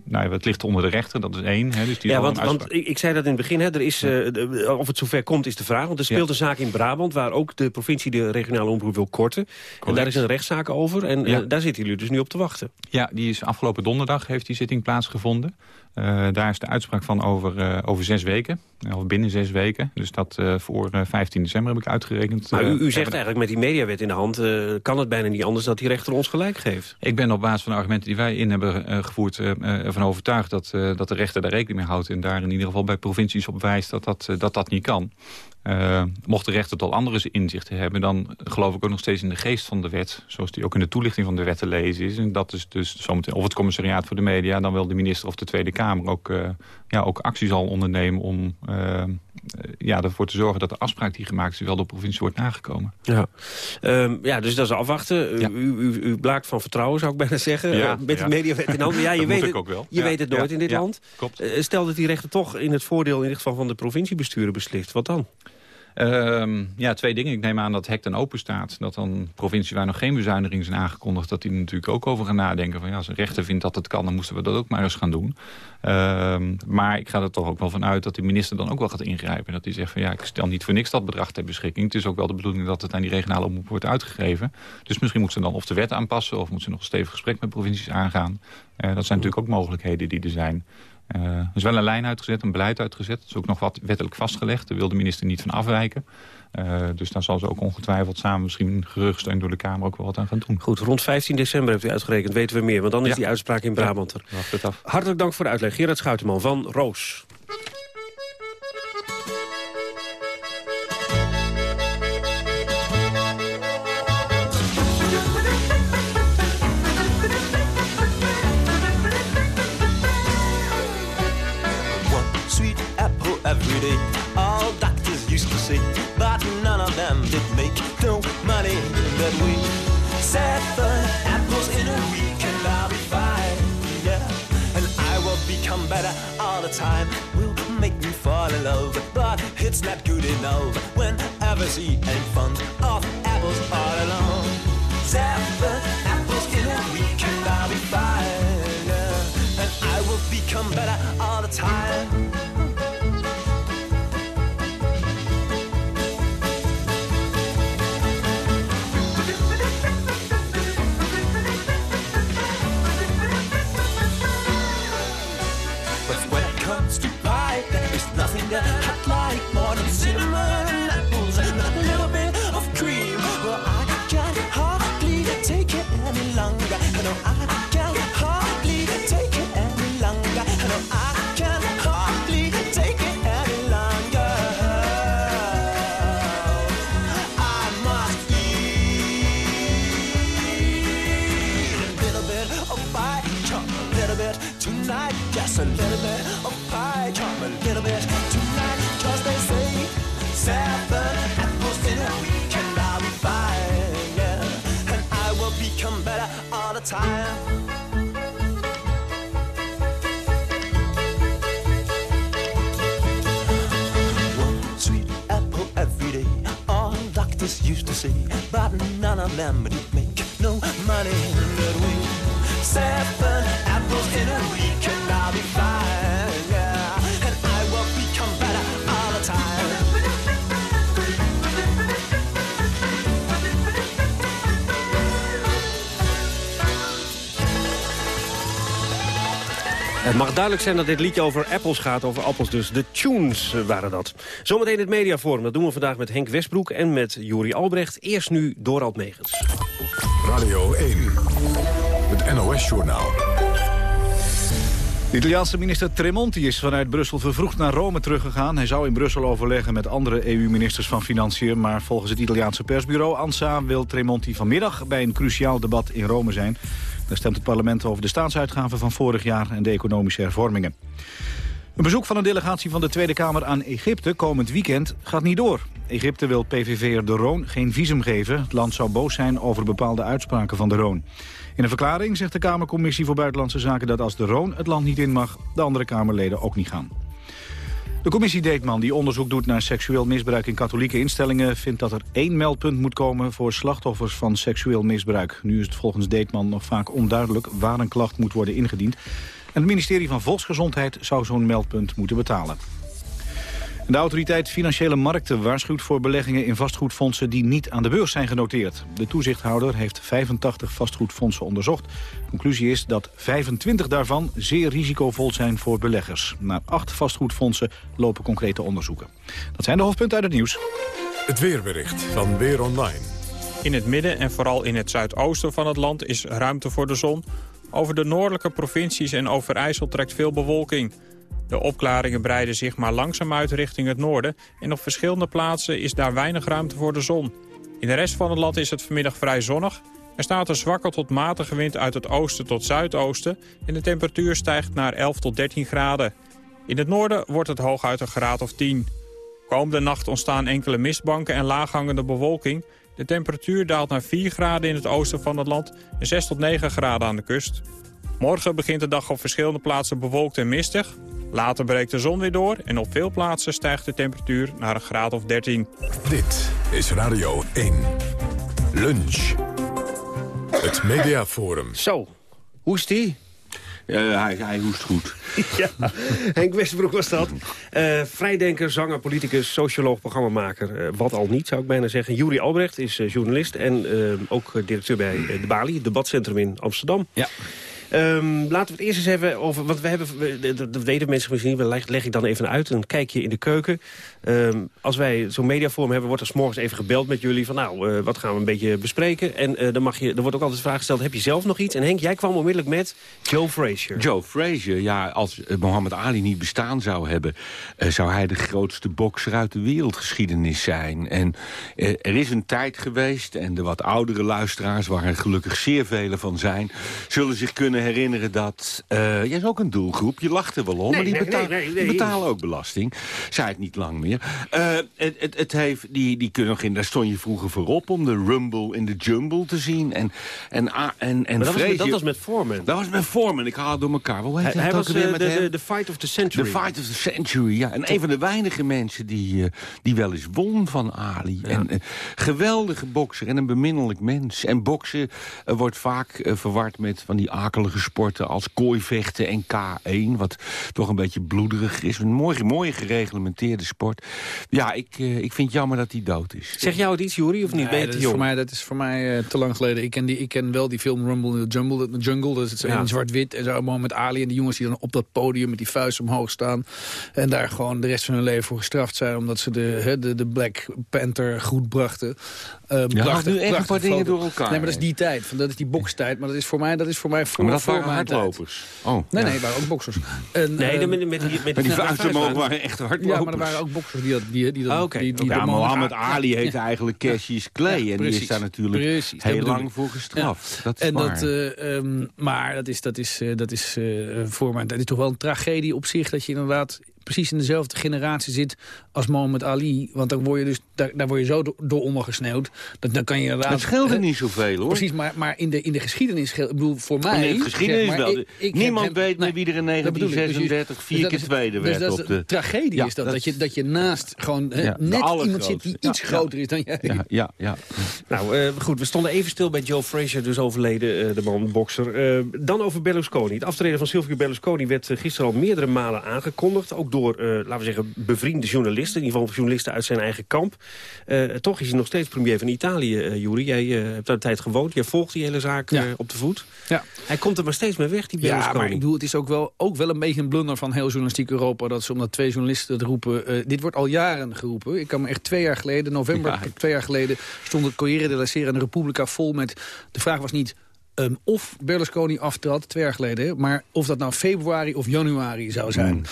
nou, het ligt onder de rechter, dat is één. Hè, dus die ja, want, want ik, ik, zei dat in het begin, hè, er is, de, of het zover komt is de vraag. Want er speelt ja. een zaak in Brabant waar ook de provincie de regionale omroep wil korten. Correct. En daar is een rechtszaak over en ja. daar zitten jullie dus nu op te wachten. Ja, die is afgelopen donderdag heeft die zitting plaatsgevonden. Uh, daar is de uitspraak van over, uh, over zes weken. Of binnen zes weken. Dus dat uh, voor 15 december heb ik uitgerekend. Maar u, u zegt eigenlijk met die mediawet in de hand... kan het bijna niet anders dat die rechter ons gelijk geeft. Ik ben op basis van de argumenten die wij in hebben gevoerd... ervan overtuigd dat, dat de rechter daar rekening mee houdt. En daar in ieder geval bij provincies op wijst dat dat, dat, dat niet kan. Uh, mocht de rechter tot andere inzichten hebben... dan geloof ik ook nog steeds in de geest van de wet... zoals die ook in de toelichting van de wet te lezen is. En dat is dus zometeen of het commissariaat voor de media... dan wel de minister of de Tweede Kamer ook, uh, ja, ook actie zal ondernemen... om uh, ja, ervoor te zorgen dat de afspraak die gemaakt is... wel door de provincie wordt nagekomen. Ja, um, ja dus dat is afwachten. Ja. U, u, u, blaakt van vertrouwen, zou ik bijna zeggen. Ja, met ja. de mediawet in handen. Ja, je weet het, ook wel. Je weet het nooit in dit land. Klopt. stel dat die rechter toch in het voordeel... in ieder geval van de provinciebesturen beslist. Wat dan? Um, ja, twee dingen. Ik neem aan dat hek dan open staat. Dat dan provincie waar nog geen bezuinigingen zijn aangekondigd... dat die er natuurlijk ook over gaan nadenken. Van ja, als een rechter vindt dat het kan, dan moesten we dat ook maar eens gaan doen. Um, maar ik ga er toch ook wel van uit dat de minister dan ook wel gaat ingrijpen. Dat hij zegt van ja, ik stel niet voor niks dat bedrag ter beschikking. Het is ook wel de bedoeling dat het aan die regionale omroep wordt uitgegeven. Dus misschien moet ze dan of de wet aanpassen... of moet ze nog een stevig gesprek met provincies aangaan. Uh, dat zijn natuurlijk ook mogelijkheden die er zijn. Uh, er is wel een lijn uitgezet, een beleid uitgezet. Dat is ook nog wat wettelijk vastgelegd. Daar wil de minister niet van afwijken. Uh, dus daar zal ze ook ongetwijfeld samen misschien gerugsteund door de Kamer ook wel wat aan gaan doen. Goed, rond 15 december heeft u uitgerekend, weten we meer. Want dan is ja. die uitspraak in Brabant er. Ja, wacht het af. Hartelijk dank voor de uitleg. Gerard Schuiterman van Roos. Say, but none of them did make no money that set the apples in a week and I'll be fine, yeah. And I will become better all the time. Will make me fall in love, but it's not good enough. Whenever see and fun of apples all along. Seven apples in a week and I'll be fine, yeah. And I will become better all the time. Used to say, but none of them did make no money that way. Seven apples in a week and I'll be fine. Het mag duidelijk zijn dat dit liedje over appels gaat, over appels dus. De tunes waren dat. Zometeen het mediaforum, dat doen we vandaag met Henk Westbroek en met Juri Albrecht. Eerst nu Dorald Megens. Radio 1, het NOS-journaal. De Italiaanse minister Tremonti is vanuit Brussel vervroegd naar Rome teruggegaan. Hij zou in Brussel overleggen met andere EU-ministers van Financiën... maar volgens het Italiaanse persbureau ANSA wil Tremonti vanmiddag... bij een cruciaal debat in Rome zijn. Daar stemt het parlement over de staatsuitgaven van vorig jaar... en de economische hervormingen. Een bezoek van een delegatie van de Tweede Kamer aan Egypte komend weekend gaat niet door. Egypte wil PVV'er De Roon geen visum geven. Het land zou boos zijn over bepaalde uitspraken van De Roon. In een verklaring zegt de Kamercommissie voor Buitenlandse Zaken dat als De Roon het land niet in mag, de andere Kamerleden ook niet gaan. De commissie Deetman, die onderzoek doet naar seksueel misbruik in katholieke instellingen, vindt dat er één meldpunt moet komen voor slachtoffers van seksueel misbruik. Nu is het volgens Deetman nog vaak onduidelijk waar een klacht moet worden ingediend. En het ministerie van Volksgezondheid zou zo'n meldpunt moeten betalen. De autoriteit Financiële Markten waarschuwt voor beleggingen in vastgoedfondsen die niet aan de beurs zijn genoteerd. De toezichthouder heeft 85 vastgoedfondsen onderzocht. De conclusie is dat 25 daarvan zeer risicovol zijn voor beleggers. Naar acht vastgoedfondsen lopen concrete onderzoeken. Dat zijn de hoofdpunten uit het nieuws. Het weerbericht van Weer Online. In het midden en vooral in het zuidoosten van het land is ruimte voor de zon. Over de noordelijke provincies en Overijssel trekt veel bewolking. De opklaringen breiden zich maar langzaam uit richting het noorden... en op verschillende plaatsen is daar weinig ruimte voor de zon. In de rest van het land is het vanmiddag vrij zonnig. Er staat een zwakke tot matige wind uit het oosten tot zuidoosten... en de temperatuur stijgt naar 11 tot 13 graden. In het noorden wordt het hooguit een graad of 10. Komende nacht ontstaan enkele mistbanken en laaghangende bewolking. De temperatuur daalt naar 4 graden in het oosten van het land... en 6 tot 9 graden aan de kust. Morgen begint de dag op verschillende plaatsen bewolkt en mistig. Later breekt de zon weer door en op veel plaatsen stijgt de temperatuur naar een graad of 13. Dit is Radio 1. Lunch. Het Mediaforum. Zo, hoe is die? hij, hij hoest goed. ja, Henk Westbroek was dat. Eh, vrijdenker, zanger, politicus, socioloog, programmamaker. Eh, wat al niet, zou ik bijna zeggen. Juri Albrecht is eh, journalist en ook directeur bij de Bali, het debatcentrum in Amsterdam. Ja. Ehm, laten we het eerst eens hebben over... Want we hebben, dat weten mensen misschien niet, leg, ik dan even uit. Een kijkje in de keuken. Ehm, als wij zo'n mediaforum hebben, wordt er 's morgens even gebeld met jullie... van nou, eh, wat gaan we een beetje bespreken? En eh, dan, mag je, er wordt ook altijd de vraag gesteld, heb je zelf nog iets? En Henk, jij kwam onmiddellijk met Joe Frazier. Joe Frazier, ja, als eh, Mohammed Ali niet bestaan zou hebben... zou hij de grootste bokser uit de wereldgeschiedenis zijn. En er is een tijd geweest, en de wat oudere luisteraars... waar er gelukkig zeer vele van zijn... zullen zich kunnen herinneren dat... eh jij is ook een doelgroep, je lacht er wel om... Nee, maar die, nee, betaal- nee, die betalen ook belasting. Zij het niet lang meer. Eh, het, het, het heeft, die, die kunnen nog in, daar stond je vroeger voorop... om de Rumble in de Jumble te zien. En, en, en, en Maar dat was, dat was met Foreman. dat was met Foreman. Ik haal het door elkaar. Hoe heet Hij, hij was alweer eh, met de, de, de fight of the century. Fight of the Century, ja. En een van de weinige mensen die, die wel eens won van Ali. En een geweldige bokser en een beminnelijk mens. En boksen wordt vaak verward met van die akelige sporten... als kooivechten en K1, wat toch een beetje bloederig is. Een mooie, mooie gereglementeerde sport. Ja, ik, eh, ik vind het jammer dat hij dood is. Zeg jou het iets, Juri, of niet? Nee, ben je dat, is jong? voor mij, dat is voor mij eh, te lang geleden. Ik ken, die, ik ken wel die film Rumble in the Jungle. Dat, jungle dat is het Ja. in zwart-wit. En zo met Ali en die jongens die dan op dat podium met die vuist omhoog staan. En daar gewoon de rest van hun leven voor gestraft zijn. Omdat ze de, hè, de, de Black Panther goed brachten. Uh, haalt nu echt een paar dingen door elkaar, Nee, maar dat is die tijd. Van, dat is die bokstijd. Maar dat is voor mij, dat is voor mij voor Maar dat voor waren tijd. hardlopers. Oh, Nee, ja. nee, waren ook boxers. En, Nee, eh, de- met, met, die- met, Maar die die vuisten omhoog waren echt hardlopers. Ja, maar er waren ook boxers die dat... Die, die dat Ah, oké. die, die Ja, de Mohammed Ja, Ali heet ja. eigenlijk Cassius Clay. Ja, en die is daar natuurlijk Precies, heel lang ik. voor gestraft. Dat is en waar. dat, eh, ehm, maar dat is, dat is, eh, dat is eh, voor mij dat is toch wel een tragedie op zich... dat je inderdaad precies in dezelfde generatie zit als Mohammed Ali. Want dan word je dus, daar, daar word je zo door, door ondergesneeuwd. Dat, dan kan je inderdaad... Het scheelde eh, niet zoveel, hoor. Precies, maar, maar in, de, in de geschiedenis... Ik bedoel, voor mij... in de geschiedenis zeg maar, wel. ik- Niemand hem- weet meer wie er in dat bedoel ik, precies. 1936 vier Dus dat keer is- tweede dus werd dat op de de... tragedie Ja, is dat, dat- dat, je, dat je naast gewoon Ja, de net iemand zit die iets ja. groter is dan jij. Ja, ja, ja. Nou, eh, goed, we stonden even stil bij Joe Frazier, dus overleden, eh, de man, bokser. Eh, dan over Berlusconi. Het aftreden van Silvio Berlusconi werd gisteren al meerdere malen aangekondigd. Ook door, eh, laten we zeggen, bevriende journalisten. In ieder geval journalisten uit zijn eigen kamp. Eh, toch is hij nog steeds premier van Italië, eh Juri. Jij hebt daar een tijd gewoond. Jij volgt die hele zaak op de voet. Ja. Hij komt er maar steeds mee weg, die Berlusconi. Ja, maar ik bedoel, het is ook wel, ook wel een beetje een blunder van heel journalistiek Europa... dat ze omdat twee journalisten het roepen... dit wordt al jaren geroepen. Ik kan me echt twee jaar geleden, november Ja. twee jaar geleden... stond het Corriere della Sera en de Repubblica vol met... de vraag was niet ehm, of Berlusconi aftrad, twee jaar geleden... maar of dat nou februari of januari zou zijn. Mm.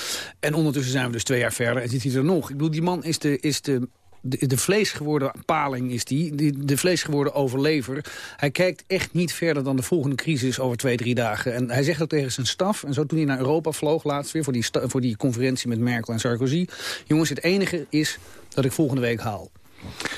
En ondertussen zijn we dus twee jaar verder en zit hij er nog. Ik bedoel, die man is de... Is de de, de vlees geworden paling is die, de vlees geworden overlever. Hij kijkt echt niet verder dan de volgende crisis over twee, drie dagen. En hij zegt ook tegen zijn staf, en zo toen hij naar Europa vloog laatst weer... voor die, voor die conferentie met Merkel en Sarkozy... jongens, het enige is dat ik volgende week haal.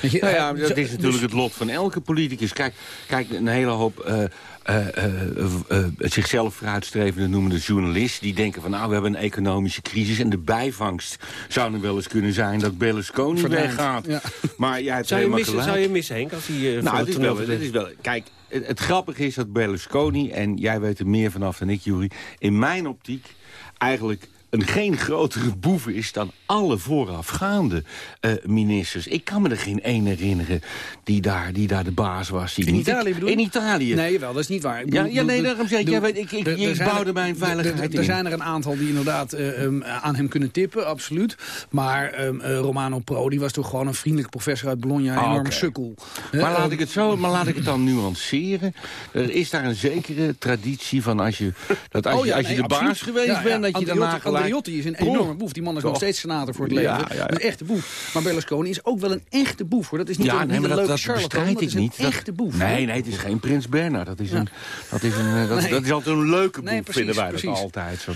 Je, Nou ja, dat is natuurlijk dus- het lot van elke politicus. Kijk, kijk een hele hoop eh, eh, eh, eh, zichzelf vooruitstrevende noemende journalisten... die denken van nou, we hebben een economische crisis... en de bijvangst zou nu wel eens kunnen zijn dat Berlusconi Verdwijnt, weggaat. ja. Maar jij hebt zou, je missen, gelijk. zou je missen, Henk, als hij Nou, het het is wel, het is wel... Kijk, het, het grappige is dat Berlusconi, en jij weet er meer vanaf dan ik, Jury... in mijn optiek eigenlijk een geen grotere boef is dan alle voorafgaande eh, ministers. Ik kan me er geen één herinneren die daar, die daar de baas was. Die In niet- Italië bedoel je? In Italië. Nee, wel, dat is niet waar. Ik Ja, bedoel- ja, nee, bedoel- daarom zeg ik, bedoel- jij weet, ik- ik- er- ik er bouwde er- mijn er- veiligheid Er in. zijn er een aantal die inderdaad eh, ehm, aan hem kunnen tippen, absoluut. Maar ehm, eh, Romano Prodi was toch gewoon een vriendelijke professor uit Bologna, een Ah, enorme sukkel. Maar laat, ik het zo, maar laat ik het dan nuanceren. Er is daar een zekere traditie van als je, dat als oh je, ja, als je de baas geweest Ja, ja. bent... dat je daarna gelijk... Andriotti is een enorme boef. Die man is nog steeds senator voor het leven. ja, ja. Een echte boef. Maar Berlusconi is ook wel een echte boef. Hoor. Dat is niet Ja, een, nee, maar dat, leuke dat charlatan. is een niet. Echte boef. Nee, nee, het is geen Prins Bernhard. Dat is, een, dat is, een, eh, dat, Nee. dat is altijd een leuke boef, Nee, precies, vinden wij precies. dat altijd. Zo.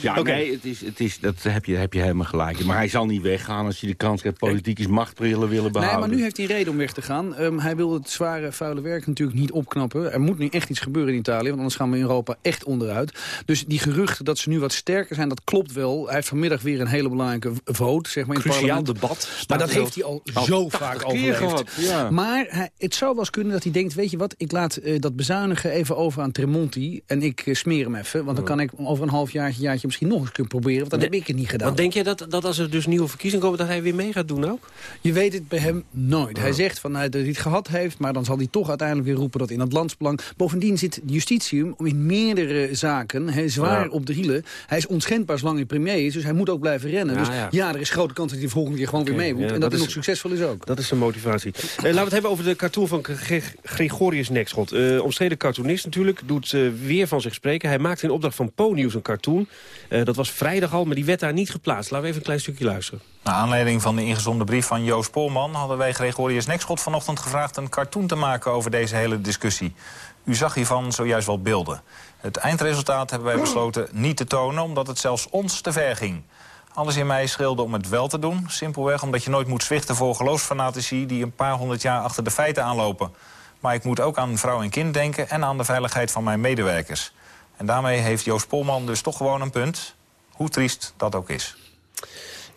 Ja, Oké. nee, het is, het is, dat heb je, heb je helemaal gelijk. Maar hij zal niet weggaan als hij de kans krijgt politiek is machtbrillen willen behouden. Nee, maar nu heeft hij reden om weg te gaan. Ehm, hij wil het zware, vuile werk natuurlijk niet opknappen. Er moet nu echt iets gebeuren in Italië, want anders gaan we in Europa echt onderuit. Dus die geruchten dat ze nu wat sterker zijn, dat klopt wel. Hij heeft vanmiddag weer een hele belangrijke vote, zeg maar, in Cruciaal parlement. debat. Maar dat heeft hij al Al zo 80 vaak overleefd. ja. Maar hij, het zou wel eens kunnen dat hij denkt, weet je wat, ik laat eh, dat bezuinigen even over aan Tremonti en ik eh, smeer hem even. Want dan kan ik over een half jaartje, jaartje misschien nog eens kunnen proberen, want dan heb ik het niet gedaan. Want denk jij dat, dat als er dus nieuwe verkiezingen komen... dat hij weer mee gaat doen ook? Je weet het bij hem nooit. Hij zegt van, nou, dat hij het gehad heeft, maar dan zal hij toch uiteindelijk weer roepen dat in het landsbelang. Bovendien zit justitium in meerdere zaken zwaar Ja. op de hielen. Hij is onschendbaar zolang hij premier is, dus hij moet ook blijven rennen. Ja, dus ja. ja. er is grote kans dat hij de volgende keer gewoon weer mee moet. ja, en dat dat, hij is- nog succesvol is ook. Dat is zijn motivatie. Eh, laten we het hebben over de cartoon van Gre- Gregorius Nekschot. Eh omstreden cartoonist natuurlijk, doet eh, weer van zich spreken. Hij maakte in opdracht van Po-nieuws een cartoon. Eh, dat was vrijdag al, maar die werd daar niet geplaatst. Laten we even een klein stukje luisteren. Naar aanleiding van de ingezonden brief van Joost Polman... hadden wij Gregorius Nekschot vanochtend gevraagd een cartoon te maken over deze hele discussie. U zag hiervan zojuist wel beelden. Het eindresultaat hebben wij besloten niet te tonen... omdat het zelfs ons te ver ging. Alles in mij schreeuwde om het wel te doen. Simpelweg omdat je nooit moet zwichten voor geloofsfanatici... die een paar honderd jaar achter de feiten aanlopen. Maar ik moet ook aan vrouw en kind denken... en aan de veiligheid van mijn medewerkers. En daarmee heeft Joost Polman dus toch gewoon een punt. Hoe triest dat ook is.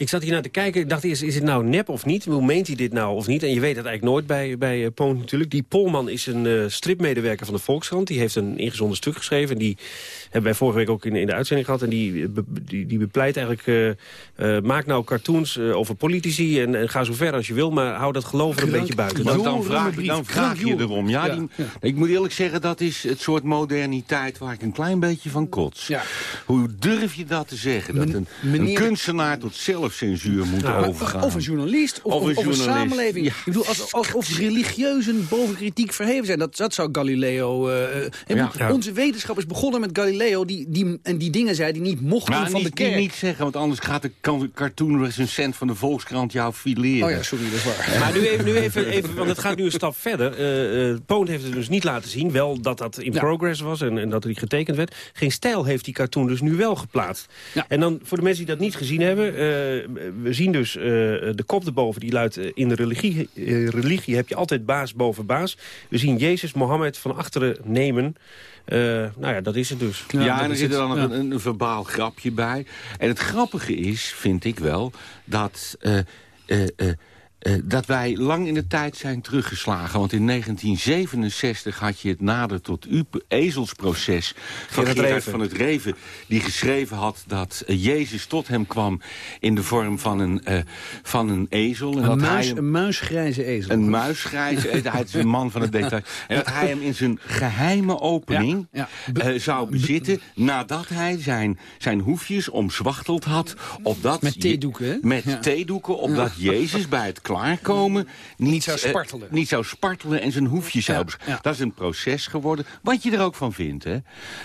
Ik zat hier naar te kijken. Ik dacht eerst, is het nou nep of niet? Hoe meent hij dit nou of niet? En je weet het eigenlijk nooit bij, bij eh, Poon natuurlijk. Die Polman is een eh, stripmedewerker van de Volkskrant. Die heeft een ingezonden stuk geschreven. En die hebben wij vorige week ook in, in de uitzending gehad. En die, eh, be- die, die bepleit eigenlijk... eh, eh, maak nou cartoons over politici en, en ga zo ver als je wil. Maar hou dat geloof er een beetje buiten. Want Dat- dan vraag, je- dan vraag je erom. Ja, Ja, die- ja. Ik moet eerlijk zeggen, dat is het soort moderniteit waar ik een klein beetje van kots. Ja. Hoe durf je dat te zeggen? Dat een, een kunstenaar tot zelfcensuur moeten Maar- overgaan. Of een journalist, of, een of een journalist. samenleving. Ja. Ik bedoel, als, als, of religieuzen boven kritiek verheven zijn. Dat, dat zou Galileo... eh, eh, Ja. Ja. Onze wetenschap is begonnen met Galileo... Die, die, en die dingen zei die niet mochten van niet, de kerk. niet, niet zeggen, want anders gaat de cartoon-recensent van de Volkskrant jou fileren. Oh ja, sorry, dat is waar. Maar nu even, nu even, even, want het gaat nu een stap verder. Eh eh, Poon heeft het dus niet laten zien. Wel dat dat in Ja. progress was en, en dat er getekend werd. Geen stijl heeft die cartoon dus nu wel geplaatst. En dan voor de mensen die dat niet gezien hebben. Eh, we zien dus eh, de kop erboven. Die luidt eh, in de religie, religie heb je altijd baas boven baas. We zien Jezus Mohammed van achteren nemen. Eh, nou ja, dat is het dus. Ja, en er zit er dan nog Ja. een, een verbaal grapje bij. En het grappige is, vind ik wel, dat... eh, eh, eh, dat wij lang in de tijd zijn teruggeslagen. Want in 1967 had je het nader tot u ezelsproces van Gerard van het Reven... die geschreven had dat eh, Jezus tot hem kwam in de vorm van een, eh, van een ezel. En Een, dat muis, hij hem- een muisgrijze ezel. een muisgrijze, hij is een man van het detail. En dat hij hem in zijn geheime opening Ja, zou bezitten... nadat hij zijn, zijn hoefjes omzwachteld had. Opdat Met theedoeken, hè? Met Ja. theedoeken, opdat Jezus bij het klaarkomen... Niet, zou eh, spartelen. niet zou spartelen en zijn hoefjes zou... ja. Dat is een proces geworden, wat je er ook van vindt. Hè?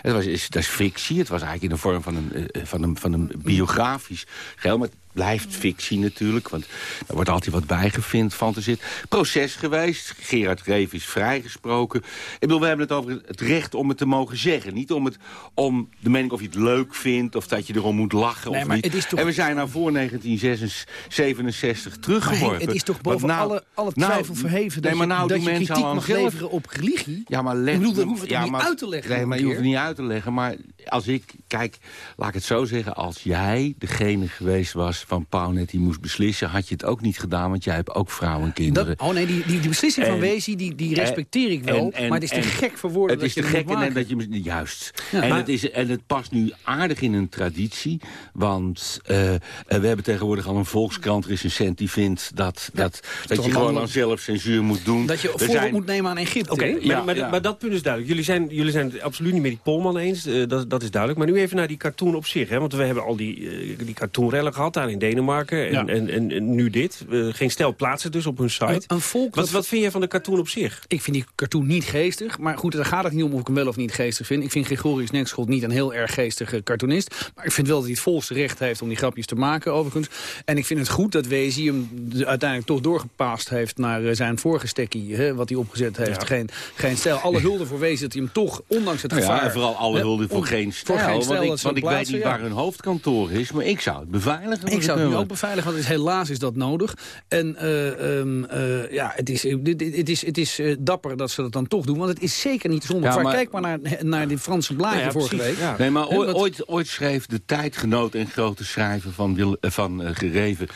Het was, is, dat is fictie, het was eigenlijk in de vorm van een, eh, van een, van een biografisch geheel... Maar blijft fictie natuurlijk, want er wordt altijd wat bijgevind van te zitten. Proces geweest, Gerard Reef is vrijgesproken. Ik bedoel, we hebben het over het recht om het te mogen zeggen. Niet om, het, om de mening of je het leuk vindt of dat je erom moet lachen Nee, of maar niet. het is toch- En we zijn nou voor 1967 Maar teruggeworpen. Het is toch boven nou- alle, alle nou, twijfel verheven... dat nee, maar je, nou dat je kritiek mag leveren op religie. Ja, maar let, Ik bedoel, dat ja, niet maar- uit te leggen Nee, maar je hoeft het niet uit te leggen. Maar als ik, kijk, laat ik het zo zeggen. Als jij degene geweest was van Pauwnet die moest beslissen... had je het ook niet gedaan, want jij hebt ook vrouwen en kinderen. Dat, oh nee, die, die, die beslissing van Wezi, die, die respecteer ik wel. En- en- maar het is te en- gek voor woorden Het is te gek en dat je... Juist. Ja, en, maar- het is, en het past nu aardig in een traditie. Want eh, eh, we hebben tegenwoordig al een volkskrant recensent... die vindt dat, dat, dat je gewoon aan zelfcensuur moet doen. Dat je voorbeeld zijn- moet nemen aan Egypte. Oké, maar, Ja, maar, ja. maar dat punt is duidelijk. Jullie zijn, jullie zijn het absoluut niet met die Polman eens. eh, dat, dat is duidelijk. Maar nu even naar die cartoon op zich. Hè? Want we hebben al die, eh, die cartoonrellen gehad daar in Denemarken. En, Ja. en, en, en nu dit. Eh, geen stel plaatsen dus op hun site. Een, een volk wat, dat- wat vind jij van de cartoon op zich? Ik vind die cartoon niet geestig. Maar goed, daar gaat het niet om of ik hem wel of niet geestig vind. Ik vind Gregorius Nekschot niet een heel erg geestige cartoonist. Maar ik vind wel dat hij het volste recht heeft om die grapjes te maken, overigens. En ik vind het goed dat Wezi hem de- uiteindelijk toch doorgepaast heeft... naar eh, zijn vorige stekkie, hè, wat hij opgezet heeft. Ja. Geen, geen stijl. Alle hulde voor Wezi dat hij hem toch, ondanks het Nou ja, gevaar... en vooral alle hulde voor geen stijl. Voor geen stijl want ik, want ik weet niet ja. waar hun hoofdkantoor is, maar ik zou het beveiligen. Ik zou het nu ook beveiligen, want is, helaas is dat nodig. En eh, ehm, eh, ja, het is, dit- het is, het is eh, dapper dat ze dat dan toch doen. Want het is zeker niet zonder Ja, maar- Kijk maar naar, naar die Franse blaadje Nou ja, vorige precies, week. Nee, maar ooit, ooit, ooit schreef de tijdgenoot en grote schrijver van, Wil, van Gereven...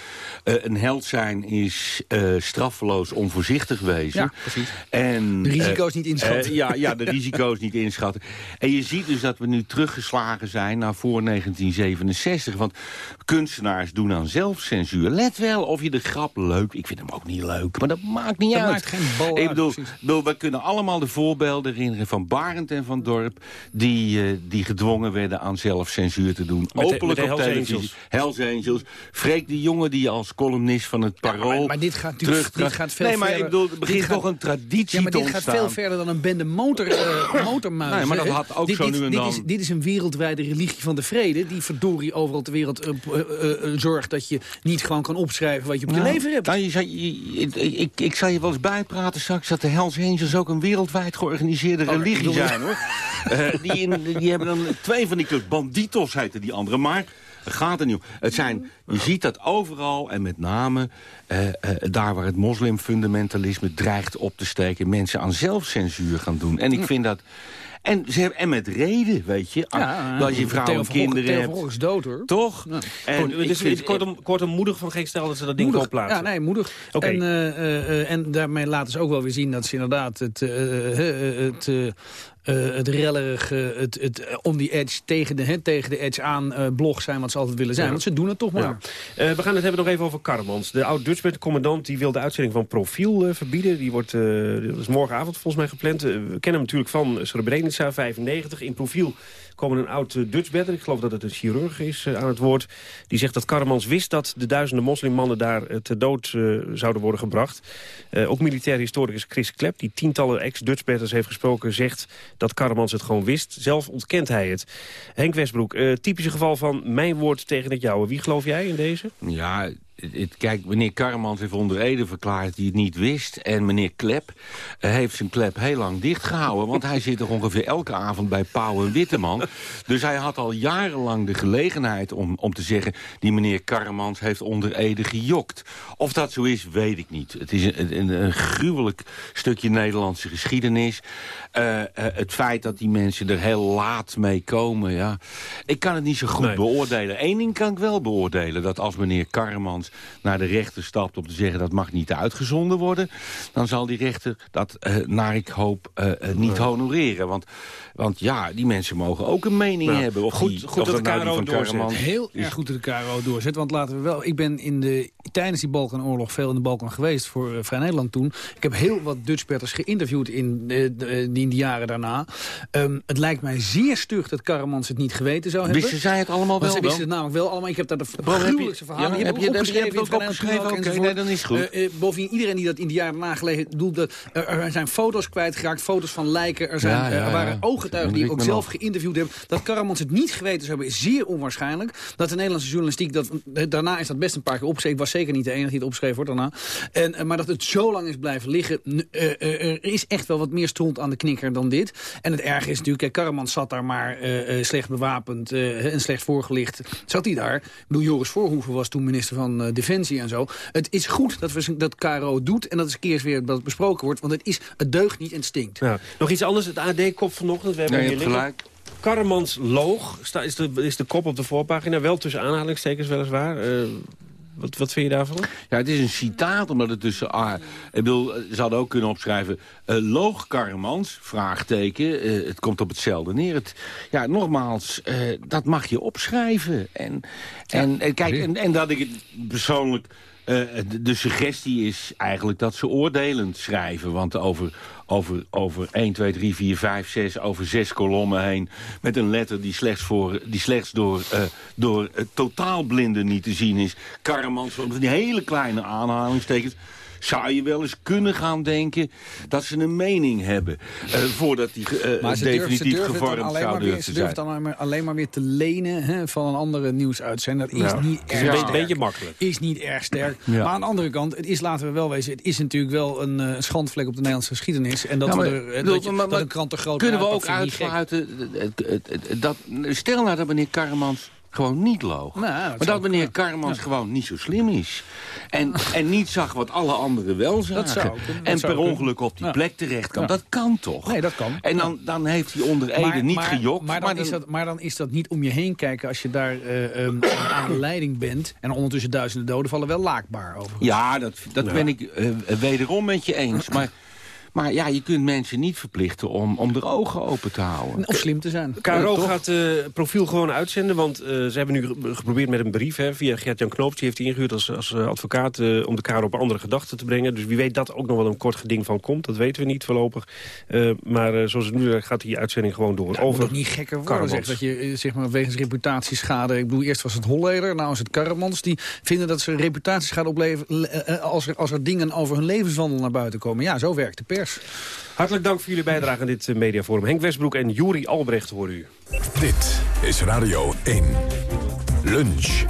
een held zijn is straffeloos onvoorzichtig wezen. Ja, precies. En, De risico's niet inschatten. ja, ja, de risico's niet inschatten. En je ziet dus dat we nu teruggeslagen zijn naar voor 1967. Want kunstenaars doen aan zelfcensuur. Let wel of je de grap leuk... Ik vind hem ook niet leuk, maar dat maakt niet Dat uit. maakt geen bal Ik bedoel, bedoel, we kunnen allemaal de voorbeelden herinneren van Barend en van Dorp... die, eh, die gedwongen werden aan zelfcensuur te doen. Openlijk met de op Hells televisie. Angels. Hells Angels. Freek de jongen die als columnist van het Parool... maar, maar dit gaat, terug- dit gaat veel Nee, maar verder. ik bedoel, er begint toch een traditie Ja, maar dit gaat veel verder dan een bende motor, eh, motormuizen. Nee, maar dat had ook dit, zo dit, nu en dit dan- Is, dit is een wereldwijde religie van de vrede... die verdorie overal ter wereld eh, eh, eh, zorgt dat je niet gewoon kan opschrijven... wat je op je Nou, leven hebt. Je zou- je- je- ik, ik, ik zal je wel eens bijpraten straks... dat de Hells Angels ook een wereldwijd georganiseerde Oh, religie zijn, hoor. Die, in, die hebben dan twee van die clubs. Banditos heten die andere, maar... Gaat er niet om. Het zijn, je ziet dat overal en met name daar waar het moslimfundamentalisme dreigt op te steken... mensen aan zelfcensuur gaan doen. En ik vind dat... En, ze hebben, en met reden, weet je. Ja, als je Theo vrouwen en kinderen Theo hebt. is dood, hoor. Toch? Ja. En Goed, dus vind- kortom, kortom moedig van geen stel dat ze dat ding Moedig. Ja, nee, moedig. En, eh, eh, eh, en daarmee laten ze ook wel weer zien dat ze inderdaad het, het, eh, het rellerige, het, het eh, on the edge, tegen de, tegen de edge aan eh, blog zijn wat ze altijd willen zijn. Ja. Want ze doen het toch maar. Ja. We gaan het hebben nog even over Karmans. De oud-Dutchbed-commandant die wil de uitzending van Profiel verbieden. Die wordt, dat is morgenavond volgens mij gepland. We kennen hem natuurlijk van Srebrenica, 95. In Profiel komen een oud uh, Dutchbedder, ik geloof dat het een chirurg is, aan het woord. Die zegt dat Karremans wist dat de duizenden moslimmannen daar ter dood zouden worden gebracht. ook militair historicus Chris Klep, die tientallen ex-Dutchbedders heeft gesproken, zegt dat Karremans het gewoon wist. Zelf ontkent hij het. Henk Westbroek, typische geval van mijn woord tegen het jouwe. Wie geloof jij in deze? Ja, kijk, meneer Karremans heeft onder Ede verklaard dat hij het niet wist. En meneer Klep uh, heeft zijn klep heel lang dichtgehouden. Want hij zit er ongeveer elke avond bij Pauw en Witteman. Dus hij had al jarenlang de gelegenheid om, om te zeggen... die meneer Karremans heeft onder Ede gejokt. Of dat zo is, weet ik niet. Het is een, een, een gruwelijk stukje Nederlandse geschiedenis. Uh, uh, het feit dat die mensen er heel laat mee komen, ja. Ik kan het niet zo goed beoordelen. Eén ding kan ik wel beoordelen. Dat als meneer Naar de rechter stapt om te zeggen dat mag niet uitgezonden worden... dan zal die rechter dat, uh, naar ik hoop, uh, niet honoreren. Want, want ja, die mensen mogen ook een mening nou, hebben. Of goed, die, goed of dat de nou KRO van doorzet. Heel erg goed dat de KRO doorzet. Want laten we wel, ik ben in de, tijdens die Balkanoorlog veel in de Balkan geweest... voor Vrij Nederland toen. Ik heb heel wat Dutchpetters geïnterviewd in, de, de, in de jaren daarna. Um, het lijkt mij zeer stug dat Karremans het niet geweten zou hebben. Wisten zij het allemaal wel? Ze wisten het namelijk wel allemaal. Ik heb daar de gruwelijkste verhalen. Ja, heb je, heb je, heb je ook opgeschreven? Oké, okay, nee, dan is goed. Uh, uh, bovendien, iedereen die dat in de jaren gelegen doet... Dat, uh, er zijn foto's kwijtgeraakt, foto's van lijken. Er, zijn, ja, ja, er waren ooggetuigen die ik ook zelf geïnterviewd hebben. Dat Karamans het niet geweten zou hebben, is zeer onwaarschijnlijk. Dat de Nederlandse journalistiek, dat, daarna is dat best een paar keer opgeschreven. Ik was zeker niet de enige die het opschreef hoor, daarna. En, maar dat het zo lang is blijven liggen... er is echt wel wat meer stront aan de knikker dan dit. En het erge is natuurlijk, kijk, Karamans zat daar maar slecht bewapend en slecht voorgelicht. Zat hij daar? Ik bedoel, Joris Voorhoeven was toen minister van Defensie en zo. Het is goed dat, we, dat KRO doet en dat is keer weer dat het besproken wordt. Want het, is, het deugt niet en het stinkt. Ja. Nog iets anders, het AD-kop vanochtend. We hebben nee, hier gelijk. Karremans loog, is de, is de kop op de voorpagina. Wel tussen aanhalingstekens weliswaar. Uh, wat, wat vind je daarvan? Ja, het is een citaat, omdat het tussen... Ah, ik bedoel, ze hadden ook kunnen opschrijven... Uh, loog Karremans, vraagteken, uh, het komt op hetzelfde neer. Het, ja, nogmaals, uh, dat mag je opschrijven. En, en, ja, en kijk, en, en dat ik het persoonlijk... Uh, de, suggestie is eigenlijk dat ze oordelend schrijven. Want over, over, over 1, 2, 3, 4, 5, 6, over zes kolommen heen... met een letter die slechts, voor, die slechts door, uh, door uh, totaalblinden niet te zien is. Karremans, die hele kleine aanhalingstekens zou je wel eens kunnen gaan denken dat ze een mening hebben. Uh, voordat die uh, maar ze definitief durf, ze gevormd zou durven Ze zijn. durft dan alleen maar, alleen maar weer te lenen hè, van een andere nieuwsuitzender. Dat is Ja, niet erg een sterk. beetje makkelijk. Is niet erg sterk. Ja. Maar aan de andere kant, het is, laten we wel wezen... het is natuurlijk wel een eh, schandvlek op de Nederlandse geschiedenis. En dat, Ja, maar, we er, eh, bedoel, dat, je, maar- dat maar een krant er groot Kunnen we ook uitsluiten... dat, stel nou dat meneer Karremans gewoon niet loog. Nou, dat maar dat meneer Karremans gewoon niet zo slim is. En, en niet zag wat alle anderen wel zagen. zou kunnen, dat en per kunnen. ongeluk op die Ja. plek terecht kan. Ja. Dat kan toch? Nee, dat kan. En dan, dan heeft hij onder Ede Maar- niet maar- gejokt. Maar dan, is dat, maar dan is dat niet om je heen kijken als je daar eh, ehm, aan de leiding bent... en ondertussen duizenden doden vallen wel laakbaar over. Ja, dat, dat ben ik eh, wederom met je eens. Maar, maar ja, je kunt mensen niet verplichten om, om de ogen open te houden. Of slim te zijn. KRO Ja, toch? gaat het profiel gewoon uitzenden, want eh, ze hebben nu ge- geprobeerd met een brief... Hè, via Gert-Jan Knoops, die heeft hij ingehuurd als, als eh, advocaat... eh, om de KRO op andere gedachten te brengen. Dus wie weet dat ook nog wel een kort geding van komt. Dat weten we niet voorlopig. Eh, maar eh, zoals het nu gaat die uitzending gewoon door. Het Over niet gekker worden, zeg, dat je zeg maar, wegens reputatieschade... Ik bedoel, eerst was het Holleder, nou is het Karremans... die vinden dat ze reputatieschade opleveren... als er, als er dingen over hun levenswandel naar buiten komen. Ja, zo werkt de pers. Hartelijk dank voor jullie bijdrage aan dit eh, mediaforum. Henk Westbroek en Juri Albrecht horen u. Dit is Radio 1. Lunch.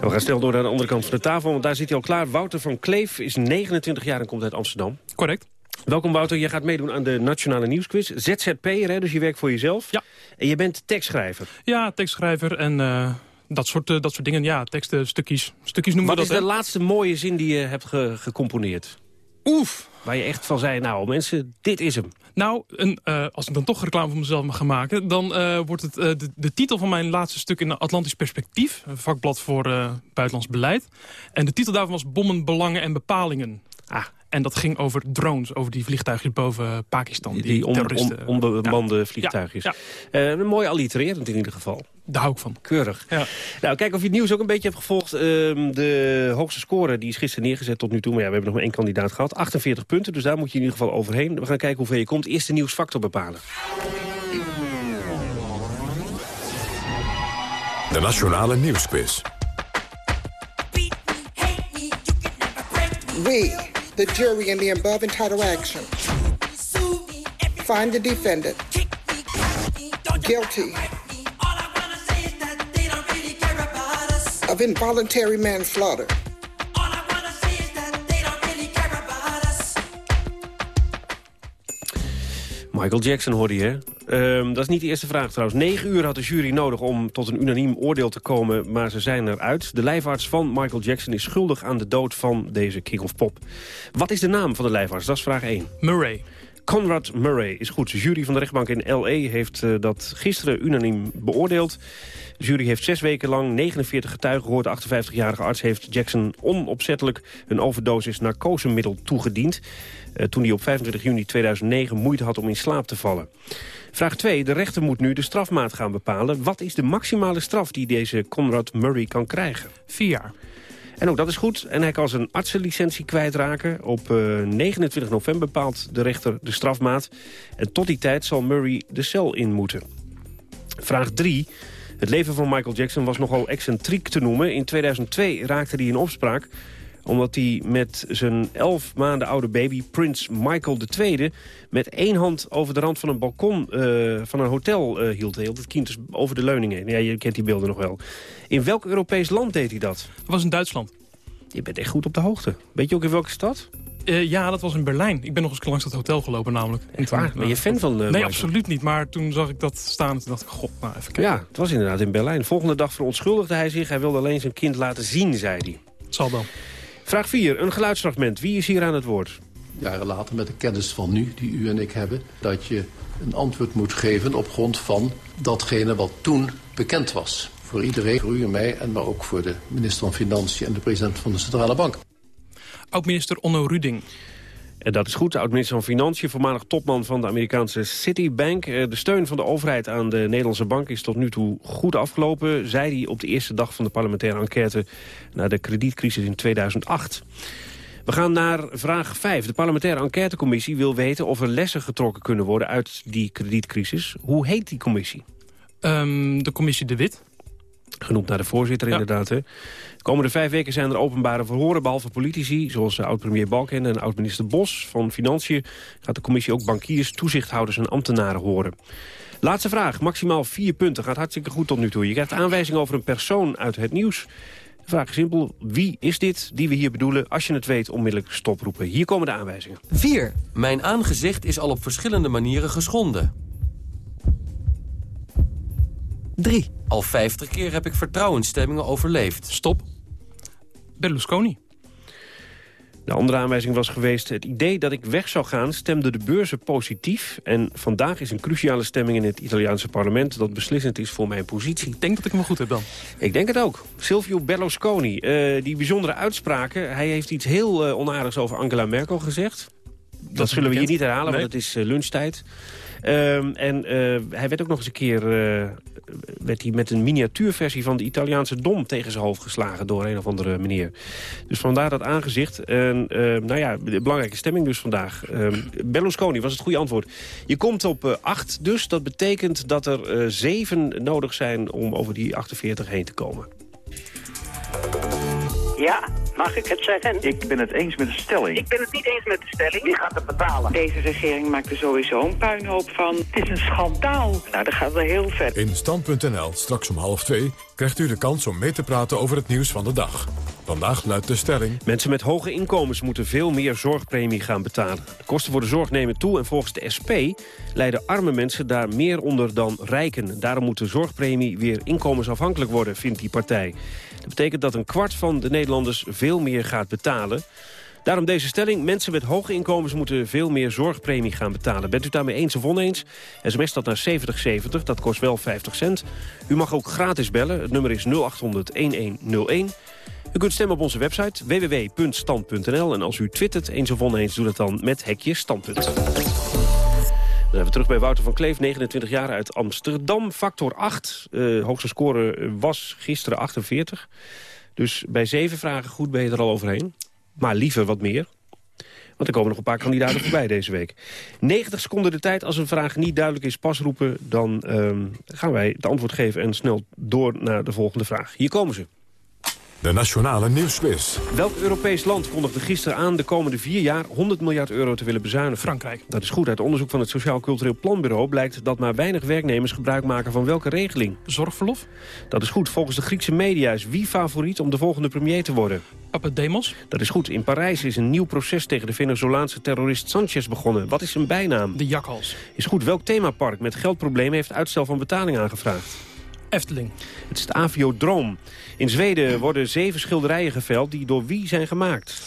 We gaan snel door naar de andere kant van de tafel, want daar zit hij al klaar. Wouter van Kleef is 29 jaar en komt uit Amsterdam. Correct. Welkom Wouter, je gaat meedoen aan de Nationale Nieuwsquiz. ZZP'er, hè, dus je werkt voor jezelf. Ja. En je bent tekstschrijver. Ja, tekstschrijver en eh, dat, soort, eh, dat soort dingen. Ja, teksten, stukjes. Stukjes noemen Wat we is dat. de hè? laatste mooie zin die je hebt ge- gecomponeerd? Oef. Waar je echt van zei, nou mensen, dit is hem. Nou, een, eh, als ik dan toch reclame voor mezelf mag gaan maken... dan eh, wordt het eh, de, de titel van mijn laatste stuk in Atlantisch Perspectief. Een vakblad voor buitenlands beleid. En de titel daarvan was Bommen, Belangen en Bepalingen. Ah, en dat ging over drones, over die vliegtuigjes boven Pakistan. Die, Die on, on- onbemande Ja. vliegtuigjes. Ja, Eh, een mooi allitererend in ieder geval. Daar hou ik van. Keurig. Ja. Nou, kijk of je het nieuws ook een beetje hebt gevolgd. Ehm, de hoogste score die is gisteren neergezet tot nu toe. Maar ja, we hebben nog maar één kandidaat gehad. 48 punten, dus daar moet je in ieder geval overheen. We gaan kijken hoeveel je komt. Eerst de nieuwsfactor bepalen. De Nationale Nieuwsquiz. We, the jury in the above entitled action, find the defendant guilty of involuntary manslaughter. Michael Jackson hoorde je. Ehm, dat is niet de eerste vraag trouwens. Negen uur had de jury nodig om tot een unaniem oordeel te komen, maar ze zijn eruit. De lijfarts van Michael Jackson is schuldig aan de dood van deze King of Pop. Wat is de naam van de lijfarts? Dat is vraag 1. Murray. Conrad Murray is goed. De jury van de rechtbank in L.A. heeft eh, dat gisteren unaniem beoordeeld. De jury heeft zes weken lang 49 getuigen gehoord. De 58-jarige arts heeft Jackson onopzettelijk een overdosis narcosemiddel toegediend. Uh, toen hij op 25 juni 2009 moeite had om in slaap te vallen. Vraag 2. De rechter moet nu de strafmaat gaan bepalen. Wat is de maximale straf die deze Conrad Murray kan krijgen? Vier jaar. En ook dat is goed. En hij kan zijn artsenlicentie kwijtraken. Op uh, 29 november bepaalt de rechter de strafmaat. En tot die tijd zal Murray de cel in moeten. Vraag 3. Het leven van Michael Jackson was nogal excentriek te noemen. In 2002 raakte hij in opspraak omdat hij met zijn elf maanden oude baby, Prins Michael II... met één hand over de rand van een balkon uh, van een hotel uh, hield. Heel het kind dus over de leuning heen. Ja, je kent die beelden nog wel. In welk Europees land deed hij dat? Dat was in Duitsland. Je bent echt goed op de hoogte. Weet je ook in welke stad? Uh, ja, dat was in Berlijn. Ik ben nog eens langs dat hotel gelopen namelijk. Echt waar? Ben je fan van uh, Nee, Michael? absoluut niet. Maar toen zag ik dat staan en toen dacht ik, god, nou even kijken. Ja, het was inderdaad in Berlijn. Volgende dag verontschuldigde hij zich. Hij wilde alleen zijn kind laten zien, zei hij. Het zal wel. Vraag 4. Een geluidsfragment. Wie is hier aan het woord? Jaren later met de kennis van nu, die u en ik hebben... dat je een antwoord moet geven op grond van datgene wat toen bekend was. Voor iedereen, voor u en mij, en maar ook voor de minister van Financiën... en de president van de Centrale Bank. Oud-minister Onno Ruding. Dat is goed. De oud-minister van Financiën, voormalig topman van de Amerikaanse Citibank. De steun van de overheid aan de Nederlandse bank is tot nu toe goed afgelopen... zei hij op de eerste dag van de parlementaire enquête... naar de kredietcrisis in 2008. We gaan naar vraag 5. De parlementaire enquêtecommissie wil weten of er lessen getrokken kunnen worden uit die kredietcrisis. Hoe heet die commissie? Um, de commissie De Wit. Genoemd naar de voorzitter, ja. inderdaad. Hè. De komende vijf weken zijn er openbare verhoren, behalve politici... zoals oud-premier Balken en oud-minister Bos van Financiën... gaat de commissie ook bankiers, toezichthouders en ambtenaren horen. Laatste vraag, maximaal vier punten. Gaat hartstikke goed tot nu toe. Je krijgt aanwijzing over een persoon uit het nieuws. De vraag is simpel, wie is dit die we hier bedoelen? Als je het weet, onmiddellijk stoproepen. Hier komen de aanwijzingen. 4. Mijn aangezicht is al op verschillende manieren geschonden. 3. Al 50 keer heb ik vertrouwensstemmingen overleefd. Stop. Berlusconi. De andere aanwijzing was geweest... het idee dat ik weg zou gaan stemde de beurzen positief. En vandaag is een cruciale stemming in het Italiaanse parlement... dat beslissend is voor mijn positie. Ik denk dat ik hem goed heb dan. Ik denk het ook. Silvio Berlusconi. Uh, die bijzondere uitspraken. Hij heeft iets heel uh, onaardigs over Angela Merkel gezegd. Dat, dat zullen we hier niet herhalen, nee. want het is uh, lunchtijd. Um, en uh, hij werd ook nog eens een keer uh, werd hij met een miniatuurversie van de Italiaanse dom tegen zijn hoofd geslagen door een of andere meneer. Dus vandaar dat aangezicht. En, uh, nou ja, de belangrijke stemming dus vandaag. Berlusconi was het goede antwoord. Je komt op 8 dus. Dat betekent dat er 7 nodig zijn om over die 48 heen te komen. Ja, mag ik het zeggen? Ik ben het eens met de stelling. Ik ben het niet eens met de stelling. Wie gaat het betalen? Deze regering maakt er sowieso een puinhoop van. Het is een schandaal. Nou, dat gaat wel heel ver. In Stand.nl, straks om half twee, krijgt u de kans om mee te praten over het nieuws van de dag. Vandaag luidt de stelling... Mensen met hoge inkomens moeten veel meer zorgpremie gaan betalen. De kosten voor de zorg nemen toe en volgens de SP lijden arme mensen daar meer onder dan rijken. Daarom moet de zorgpremie weer inkomensafhankelijk worden, vindt die partij. Dat betekent dat een kwart van de Nederlanders veel meer gaat betalen. Daarom deze stelling. Mensen met hoge inkomens moeten veel meer zorgpremie gaan betalen. Bent u daarmee eens of oneens? SMS dat naar 7070, dat kost wel 50 cent. U mag ook gratis bellen. Het nummer is 0800-1101. U kunt stemmen op onze website www.stand.nl. En als u twittert eens of oneens, doe dat dan met hekje standpunt. Dan zijn we terug bij Wouter van Kleef, 29 jaar uit Amsterdam. Factor 8. Uh, hoogste score was gisteren 48. Dus bij zeven vragen goed ben je er al overheen. Maar liever wat meer. Want er komen nog een paar kandidaten voorbij deze week. 90 seconden de tijd. Als een vraag niet duidelijk is, pas roepen. Dan ehm, gaan wij het antwoord geven en snel door naar de volgende vraag. Hier komen ze. De Nationale Nieuwsquiz. Welk Europees land kondigde gisteren aan de komende vier jaar 100 miljard euro te willen bezuinigen? Frankrijk. Dat is goed. Uit onderzoek van het Sociaal Cultureel Planbureau blijkt dat maar weinig werknemers gebruik maken van welke regeling? Zorgverlof. Dat is goed. Volgens de Griekse media is wie favoriet om de volgende premier te worden? Papademos. Dat is goed. In Parijs is een nieuw proces tegen de Venezolaanse terrorist Sanchez begonnen. Wat is zijn bijnaam? De jakhals. Is goed. Welk themapark met geldproblemen heeft uitstel van betaling aangevraagd? Efteling. Het is het Aviodroom. In Zweden worden zeven schilderijen geveld die door wie zijn gemaakt?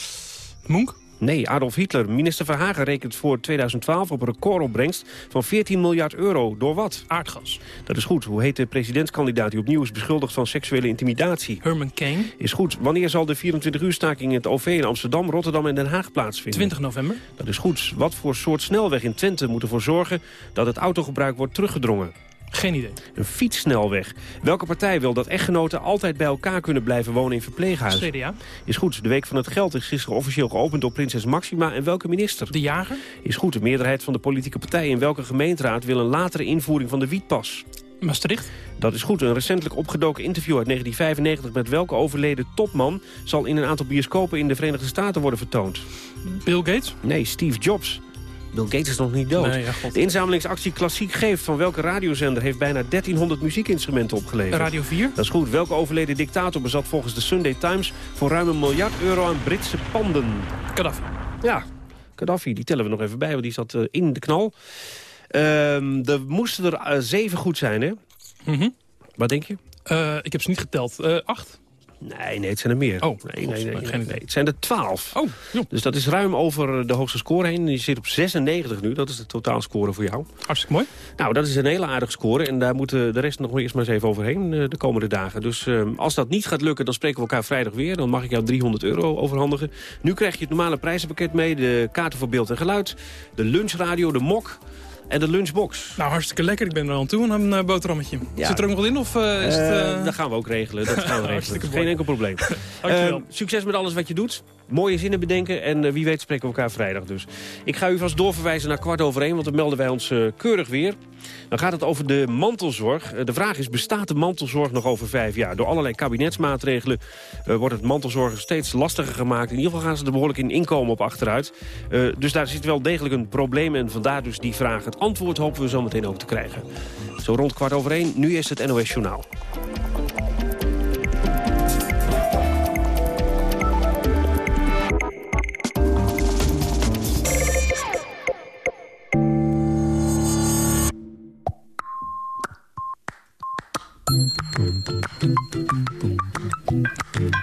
Munch? Nee, Adolf Hitler. Minister Verhagen rekent voor 2012 op een recordopbrengst van 14 miljard euro. Door wat? Aardgas. Dat is goed. Hoe heet de presidentskandidaat die opnieuw is beschuldigd van seksuele intimidatie? Herman Cain. Is goed. Wanneer zal de 24-uur-staking in het OV in Amsterdam, Rotterdam en Den Haag plaatsvinden? 20 november. Dat is goed. Wat voor soort snelweg in Twente moet ervoor zorgen dat het autogebruik wordt teruggedrongen? Geen idee. Een fietssnelweg. Welke partij wil dat echtgenoten altijd bij elkaar kunnen blijven wonen in verpleeghuizen? CDA. Is goed. De Week van het Geld is gisteren officieel geopend door prinses Maxima. En welke minister? De jager. Is goed. De meerderheid van de politieke partijen in welke gemeenteraad wil een latere invoering van de wietpas? Maastricht. Dat is goed. Een recentelijk opgedoken interview uit 1995 met welke overleden topman zal in een aantal bioscopen in de Verenigde Staten worden vertoond? Bill Gates. Nee, Steve Jobs. Bill Gates is nog niet dood. Nee, ja, God. de inzamelingsactie Klassiek Geeft van welke radiozender heeft bijna 1300 muziekinstrumenten opgeleverd? Radio 4. Dat is goed. Welke overleden dictator bezat volgens de Sunday Times voor ruim een miljard euro aan Britse panden? Gaddafi. Ja, Gaddafi, die tellen we nog even bij, want die zat eh, in de knal. Ehm er moesten er eh, zeven goed zijn, hè? Mhm. Wat denk je? Eh, ik heb ze niet geteld. Acht? Nee, nee, het zijn er meer. Oh, nee, nee, nee. Het zijn er twaalf. Oh, joh. Dus dat is ruim over de hoogste score heen. Die zit op 96 nu. Dat is de totaalscore voor jou. Hartstikke mooi. Nou, dat is een hele aardige score. En daar moeten de rest nog eerst maar eens even overheen eh, de komende dagen. Dus eh, als dat niet gaat lukken, dan spreken we elkaar vrijdag weer. Dan mag ik jou 300 euro overhandigen. Nu krijg je het normale prijzenpakket mee. De kaarten voor beeld en geluid. De lunchradio, de mok en de lunchbox. Nou, hartstikke lekker. Ik ben er al aan toe aan een uh, boterhammetje. Ja. Zit er ook nog wat in? Of uh, is het, uh... dat gaan we ook regelen. Dat gaan we regelen. Geen enkel probleem. Dankjewel. succes met alles wat je doet. Mooie zinnen bedenken en wie weet spreken we elkaar vrijdag dus. Ik ga u vast doorverwijzen naar kwart over één, want dan melden wij ons keurig weer. Dan gaat het over de mantelzorg. de vraag is, bestaat de mantelzorg nog over vijf jaar? Door allerlei kabinetsmaatregelen wordt het mantelzorgen steeds lastiger gemaakt. In ieder geval gaan ze er behoorlijk in inkomen op achteruit. dus daar zit wel degelijk een probleem en vandaar dus die vraag. Het antwoord hopen we zo meteen ook te krijgen. Zo rond kwart over één, nu is het NOS Journaal.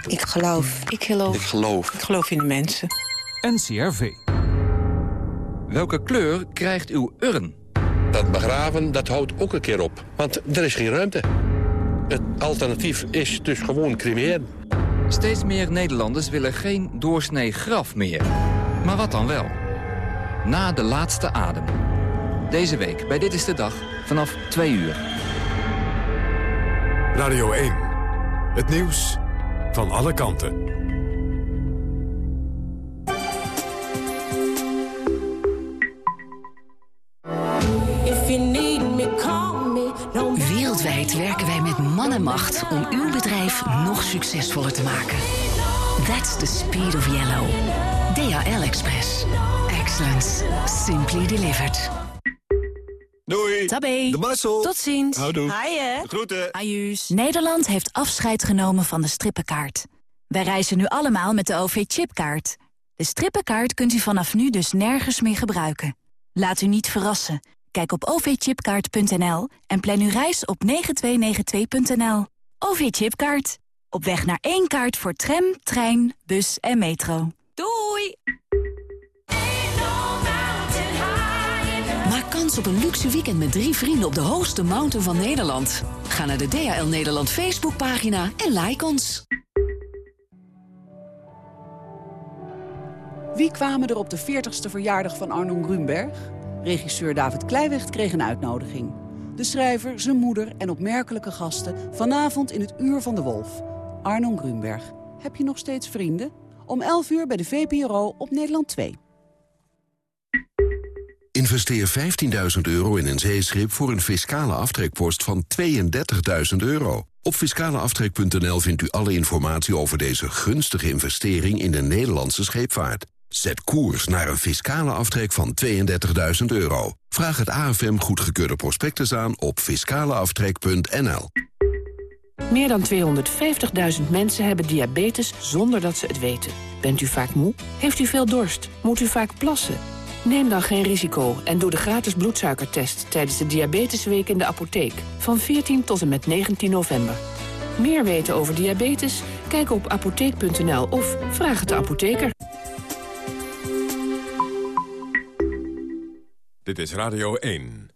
Ik geloof. Ik geloof. Ik geloof. Ik geloof in de mensen. NCRV. Welke kleur krijgt uw urn? Dat begraven, dat houdt ook een keer op. Want er is geen ruimte. Het alternatief is dus gewoon cremeren. Steeds meer Nederlanders willen geen doorsnee graf meer. Maar wat dan wel? Na de laatste adem. Deze week bij Dit is de Dag vanaf 2 uur. Radio 1. Het nieuws van alle kanten. Man en macht om uw bedrijf nog succesvoller te maken. That's the speed of yellow. DHL Express. Excellence. Simply delivered. Doei. Tabé. De Marcel. Tot ziens. Houdoe. Haaien. Groeten. Ajuus. Nederland heeft afscheid genomen van de strippenkaart. Wij reizen nu allemaal met de OV-chipkaart. De strippenkaart kunt u vanaf nu dus nergens meer gebruiken. Laat u niet verrassen. Kijk op ovchipkaart.nl en plan uw reis op 9292.nl. OV-chipkaart. Op weg naar één kaart voor tram, trein, bus en metro. Doei! Maak kans op een luxe weekend met drie vrienden op de hoogste mountain van Nederland. Ga naar de DHL Nederland Facebookpagina en like ons. Wie kwamen er op de 40ste verjaardag van Arnon Grunberg? Regisseur David Kleiwecht kreeg een uitnodiging. De schrijver, zijn moeder en opmerkelijke gasten... vanavond in het Uur van de Wolf. Arnon Grunberg. Heb je nog steeds vrienden? Om 11 uur bij de VPRO op Nederland 2. Investeer 15.000 euro in een zeeschip voor een fiscale aftrekpost van 32.000 euro. Op fiscaleaftrek.nl vindt u alle informatie over deze gunstige investering in de Nederlandse scheepvaart. Zet koers naar een fiscale aftrek van 32.000 euro. Vraag het AFM goedgekeurde prospectus aan op fiscaleaftrek.nl. Meer dan 250.000 mensen hebben diabetes zonder dat ze het weten. Bent u vaak moe? Heeft u veel dorst? Moet u vaak plassen? Neem dan geen risico en doe de gratis bloedsuikertest... tijdens de Diabetesweek in de apotheek van 14 tot en met 19 november. Meer weten over diabetes? Kijk op apotheek.nl of vraag het de apotheker. Dit is Radio 1.